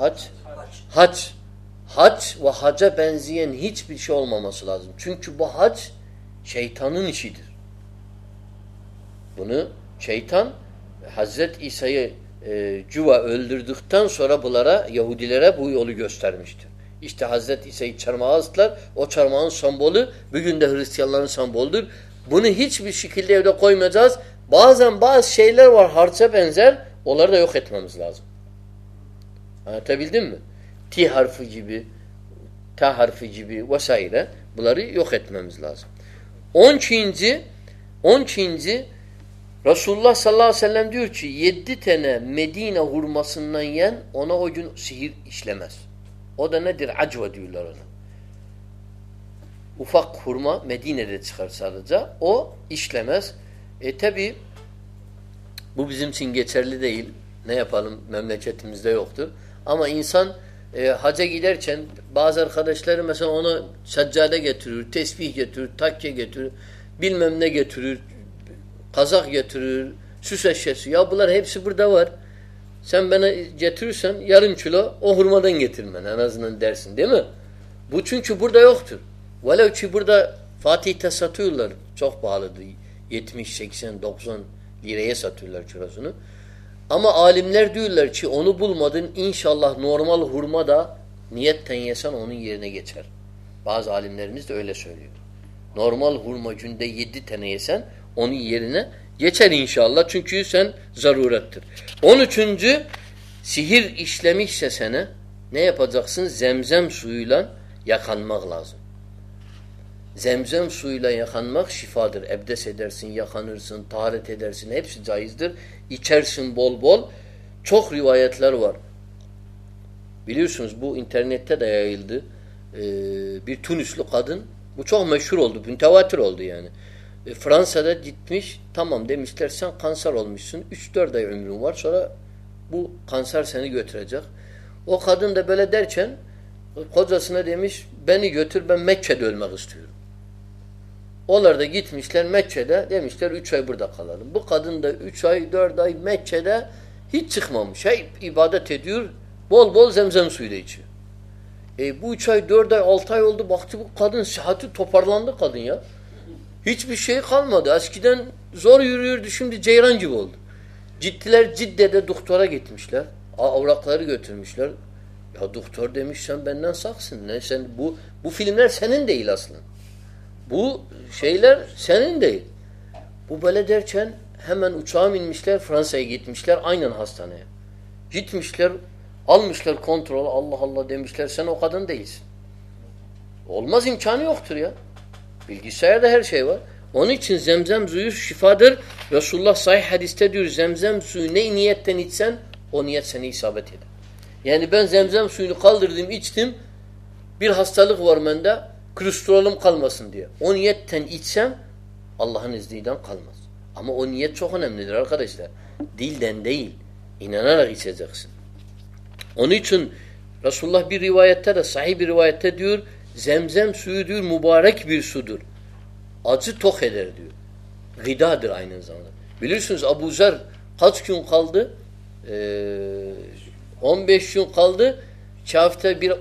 Speaker 1: حج حج حج حا چونکہ بہ حج شاہیان شہ شاہی تھضرت عیسائی بلارا یہودہ حضرت عیسائی بنچ بشل مزاج بہلر Anlatabildim mi? T harfi gibi, T harfi gibi vesaire bunları yok etmemiz lazım. 12. 12. Resulullah sallallahu aleyhi ve sellem diyor ki 7 tane Medine hurmasından yen ona o gün sihir işlemez. O da nedir? Acva diyorlar ona. Ufak hurma Medine'de çıkar sadece. O işlemez. E tabi bu bizim için geçerli değil. Ne yapalım? Memleketimizde yoktur. اما انسان حجہ گی در چند بازار خداشل سجادہ تھکرم گیتھر کزا سما سن یار چلو اوہر منگھی بتھ چھپر دیاتھر والا چھپر دا فات ستو پہلے شیک سن دب سن ستو سن ام عالم لٹ دٹ المدن اِنشاء اللہ نارمل ہورمدہ نیتن اویرہ یہ آز عالم لرمس دے لٹ سہولت نارمل ہورمہ جو یہ تھنسن اونے یہ چونکہ ضرورت اون چھ سہر اشلمی سے نیپ سیم زم سویل یخن مغلاز زیم زم سوئی لہ خان مغ شفادر اب دس حیدر سنگھ یا خان سم تارت حیدر سن اب ساجد سم بول بول چوکری وایات لرور سنس بھو انٹرنیٹ بیس لو خدن بھوک مشرول بن تھوا اولد فرانس دس تھمام دے سر سا خانسر سنوارا خانسار سنگر او قدم دبا درچن خودا سن دس بینترا ڈسٹر بولر دے گیت مسلے دے ہی مما تھور بول بول جم جم سوئی چی بچہ ڈر دا اولتھار لاندہ کدن زور جی رنجی بول جت لے دکھ تور گل آسلر سین دے لسل بو شیلر سین دل دھر چھمان اچام مشل فرانس مشل آین ہستنہ یہ مشل الشل کنٹرول اللہ دشل سین او قدر دئی سول مسلمان سار دہر شیور اونی چھ زمزم زیش شفادر رس اللہ ساہ حدیث نیت سن او نیت سینی سبد ہرد یا قلد تم بالحست گورمینڈہ صاحیب روایت مبارک بیدر آج تھوڑا سنس ابو زر حالد چورگ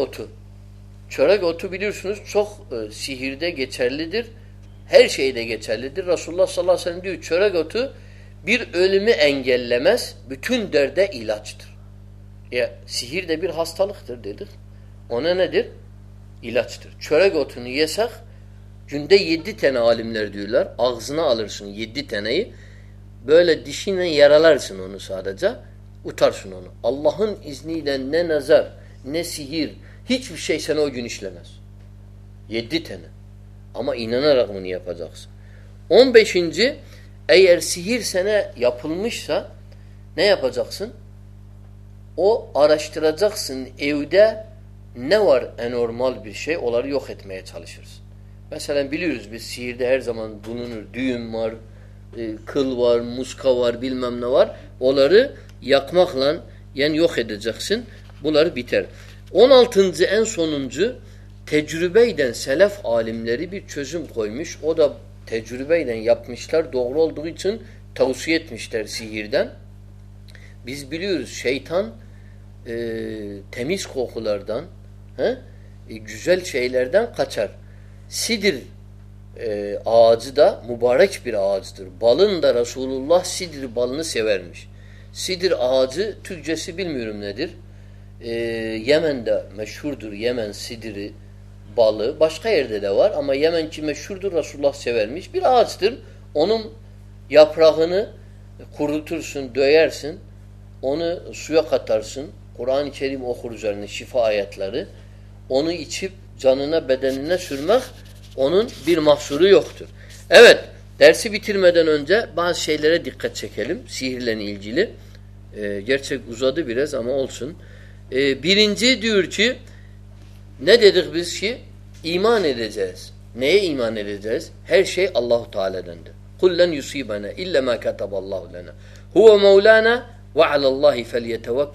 Speaker 1: اتھ چھڑک اوتھ چوکھ سہر دے گی چر لگی لر رسول چورکنچرچر چورک اوتھن جن تھے مل چالس بلیورس بی سیر در زمان بولن مر خلوار مسکاوار بل ممنوار بول یقم یعنی یوخ جکس بول بیتر اونال سون زجربہ دین سیلف عالم لر چیز گو مش او تھیجربہ ادین یک مستار دور دن توسی مشتر سیر دن بلیور شی تھن تھمس کھوکھل دن جل شیل کچر سدر آاز دہ مبارک پھر آج تر بلن دہ رسول اللہ سدر بل ن سور نش س آز تسبل میورم ندر یمن دہ میں شردر یمن سدر بل بشقا اردوارا یمن شردر رسول اللہ سور پھر آج تر اونم یافرا خرتر سن در سو ستر سن قرآن شرم اوکھر زور شفایت لر اوچ ر جیسے اللہ تعالی دن لن یوسی بنا تب اللہ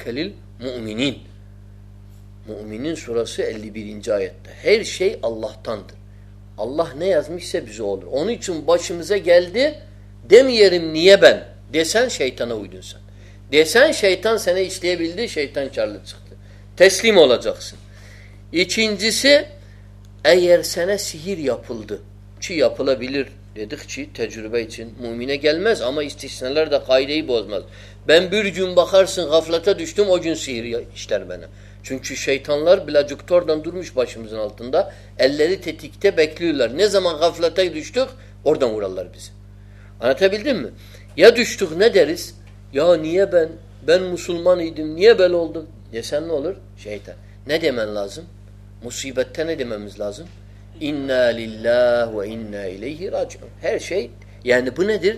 Speaker 1: خلمی مومن سرسایت ہر شی اللہ تن اللہ نئی ازم سب زول اونچم بوچمز دیرم نیبین شیطن سا سیطن سہ اچل شیطان چرل تسلی مولہ ذخص یہ چن زیر سنہ سیر یا پل دہ بلکی تجربے سن مومینہ گیل مس ہم بوزم بخار تم اوجن سیرا چونکہ شاہیان لر بلا جو مقافلت رشت اردن اُر اللہ دہ رشت ندرس یہ مسلمان یہ سول شاہی ندین لازم مصیبت لازم یہ ندر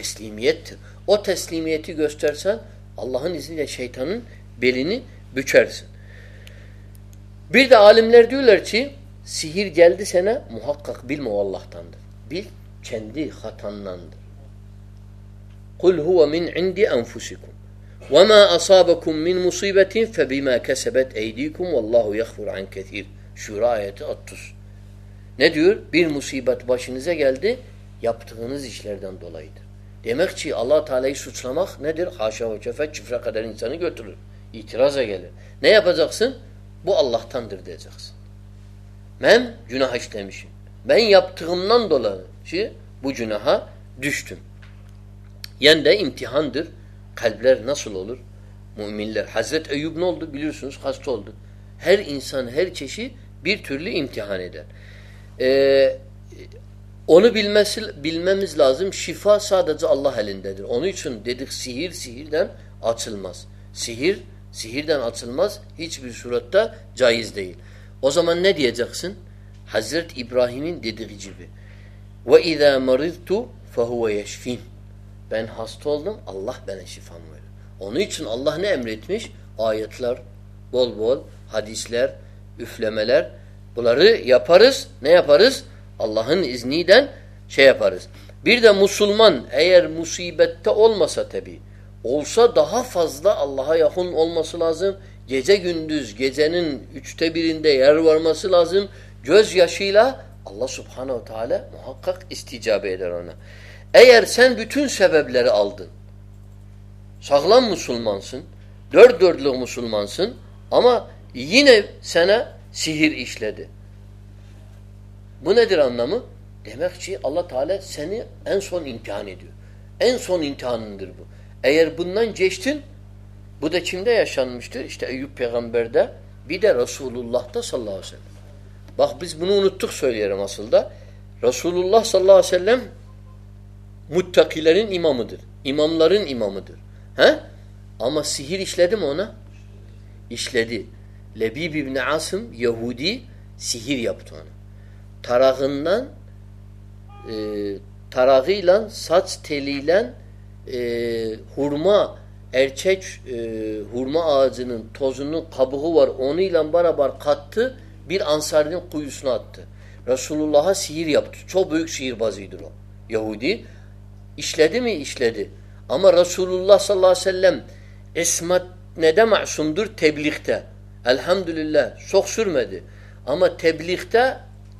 Speaker 1: تسلیمیت او تسلمیت سل اللہ شیتھان بچر س بل دالم لڑو لڑی سہر گیل دینا بل مصیبت بشن ضہی اللہ تعالی سما سن بہ اللہ تندر دم جناہ بھو جناہا دشتم یعنی امتحان در خبل نسل حضرت ایوبن سند ہر انسان ہر چیشی بیرل امتحان اونہ مجلاظم شفا سادت اللہ ددر اونچر اطلمس اطسن مسب صورت جائز دل ازمان حضرت ابراہیم و عید تو فہوین اللہ سن اللہ آیت لر بول بول حدیث لیر افل یا اوسا دہا فضل اللہ سغلام مسلمان سن دسلمان سما یہ سنہ سہر اشل چی اللہ تعالیٰ امتحان Eğer bundan geçtin bu da kimde yaşanmıştır? İşte Eyüp peygamberde bir de Resulullah'ta sallallahu aleyhi ve sellem. Bak biz bunu unuttuk söyleyelim asıl da. Resulullah sallallahu aleyhi ve sellem muttakilerin imamıdır. İmamların imamıdır. He? Ama sihir işledi mi ona? İşledi. Lebib ibn Asım Yahudi sihir yaptı ona. Tarağından e, tarağıyla saç teliyle آج ن تھوزن خب ہوئی لمبا ربار رسول اللہ یہوی اس میں رسول اللہ سندر الحمد اللہ شوقر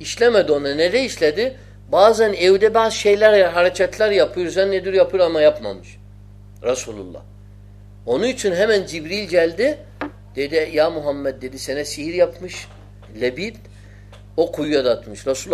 Speaker 1: اسلامدے رسول اللہ اونی چھن جی یا محمد رسول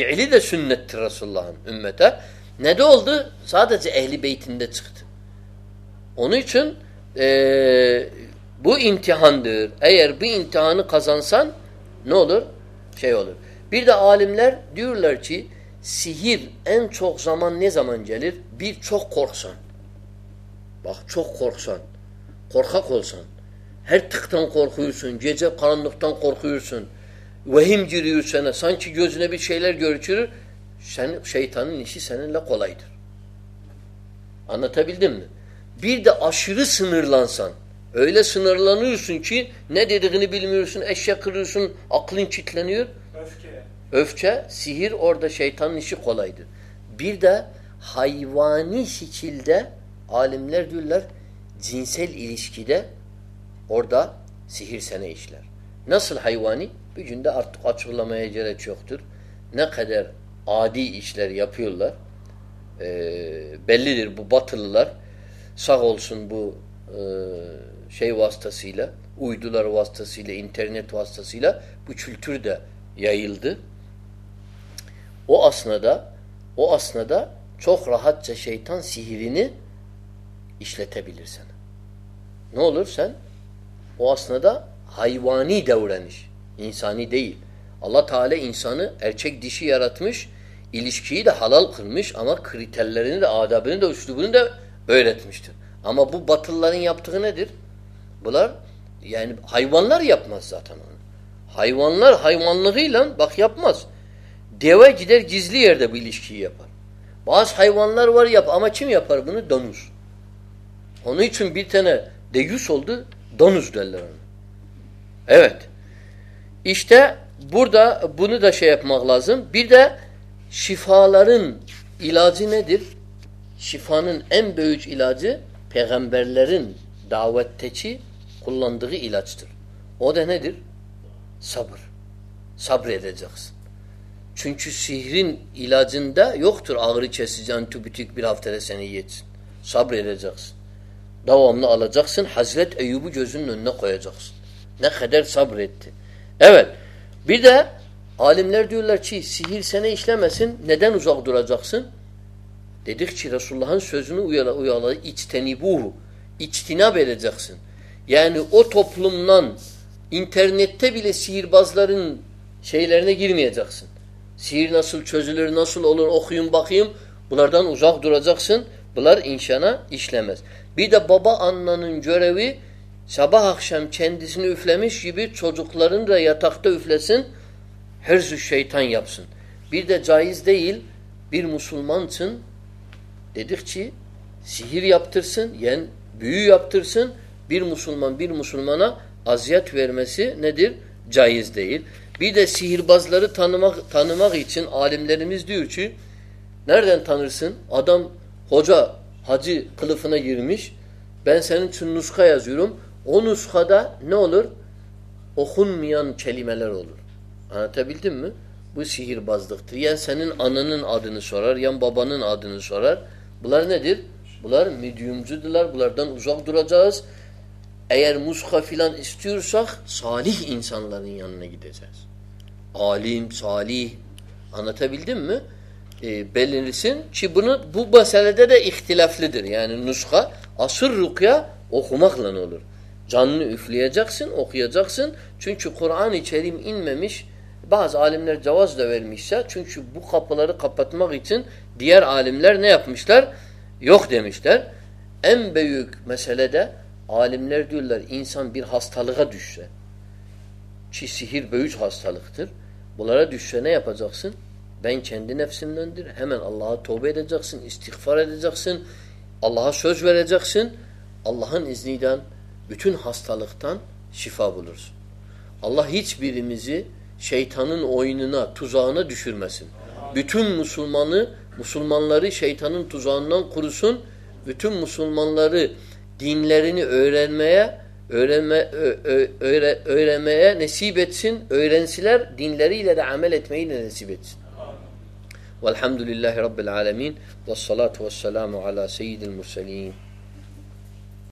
Speaker 1: نس اللہ اہلی اونی چن بے امتحان در ایر بمتحان خزانہ سان نا عالم لڑ لڑی سہر این چوک زمانے سخچو سان کور خا کاخت سن جب خان خور خوبی سن وحیم جروثیان سن چینش سہر اردا شیتھان کلائی دردانی دردہ سنیشل نسل حیوانی دا چھ اختر نیدیر آدی اسلف اللہ بط اللہ سہول سنبھو شہ واسطاسی اید انٹرنیٹ واسطاسیل دسنادہ دہ چکر سے ہری لر سن نو لر سنسنادا ہائی وان دور ا اللہ تعالہ اہ ارچ دشی رکھ مش علش کھی حل کھل مش اما تھل آدھا بن رکھ مش تر اما بھو بتل لپ تھر بولر یہ لکھ یپ مس دیہ جب علیش کھی یپر بس ہایو اما چم یپر بن دونس ہنچ چم بہ دگو سو دونس دل شیف مغل شفال علاج نفان امچ علج پیغم برل دعوت تھیچی قلدی علاج تر او ن صبر صبر رخص چنچ علاجہ یوختر آغرچان بلافر صبری رض دم نوخت حضرت ایوب نوخص عمڑی سیر سن اسی وچتھن اوم نن تھر سیر بازل سی لڑنے گرنیت سیر نسل نسل اوقیم باقیم بلدیند اللہ جخسم بل ان شانہ اِسلامس بی بابا ان سبہ حقشم چھین دفلش یہ تختہ افلح سن ہرز شاہی تھان یاب سی دہ جائز دہیل بیر مسلمان سن دید زہیر یافتر سن یعن یافتر سن بیر مسلمان بیر مسلمانہ ازیات ویرمس نائز دہیل بی د سیر باز لہی چن عالم لرمس دیوچ نر دان سن عدم حوجہ حاج خلفنہ سان سسخا یا ظیرم او نسدا نو لر اخن میون چیلی میلر انا تھا بلتیر بزد تھے یاد ن بانن ادن سو بلر نہ دیر بلر میڈم بلر دن سخ دور جاس ایسا بھلتی چھبن بولا نسا اصور روکیہ اخماک ل جانلیہن اوقی جگس چونکہ قرآن شریمش بہذ عالم لڑوس دور سن ڈیر عالم یوخ در ہاست ہاست لخت سنچر اللہ طوبسر اللہ شوبر جگس اللہ بتھن ہستہ لختان شفا بلرس اللہ پھر مزے شیتھان اوینہ تذانہ دشرمہ سن بھن مسلمان مسلمان لر شیتھان تزانہ کورسن بتم مسلمان لین لیں نصیبت سن سیلر نصیب عط سمد اللہ رب العالمین و سلات وسلم علیہ سید المسلیم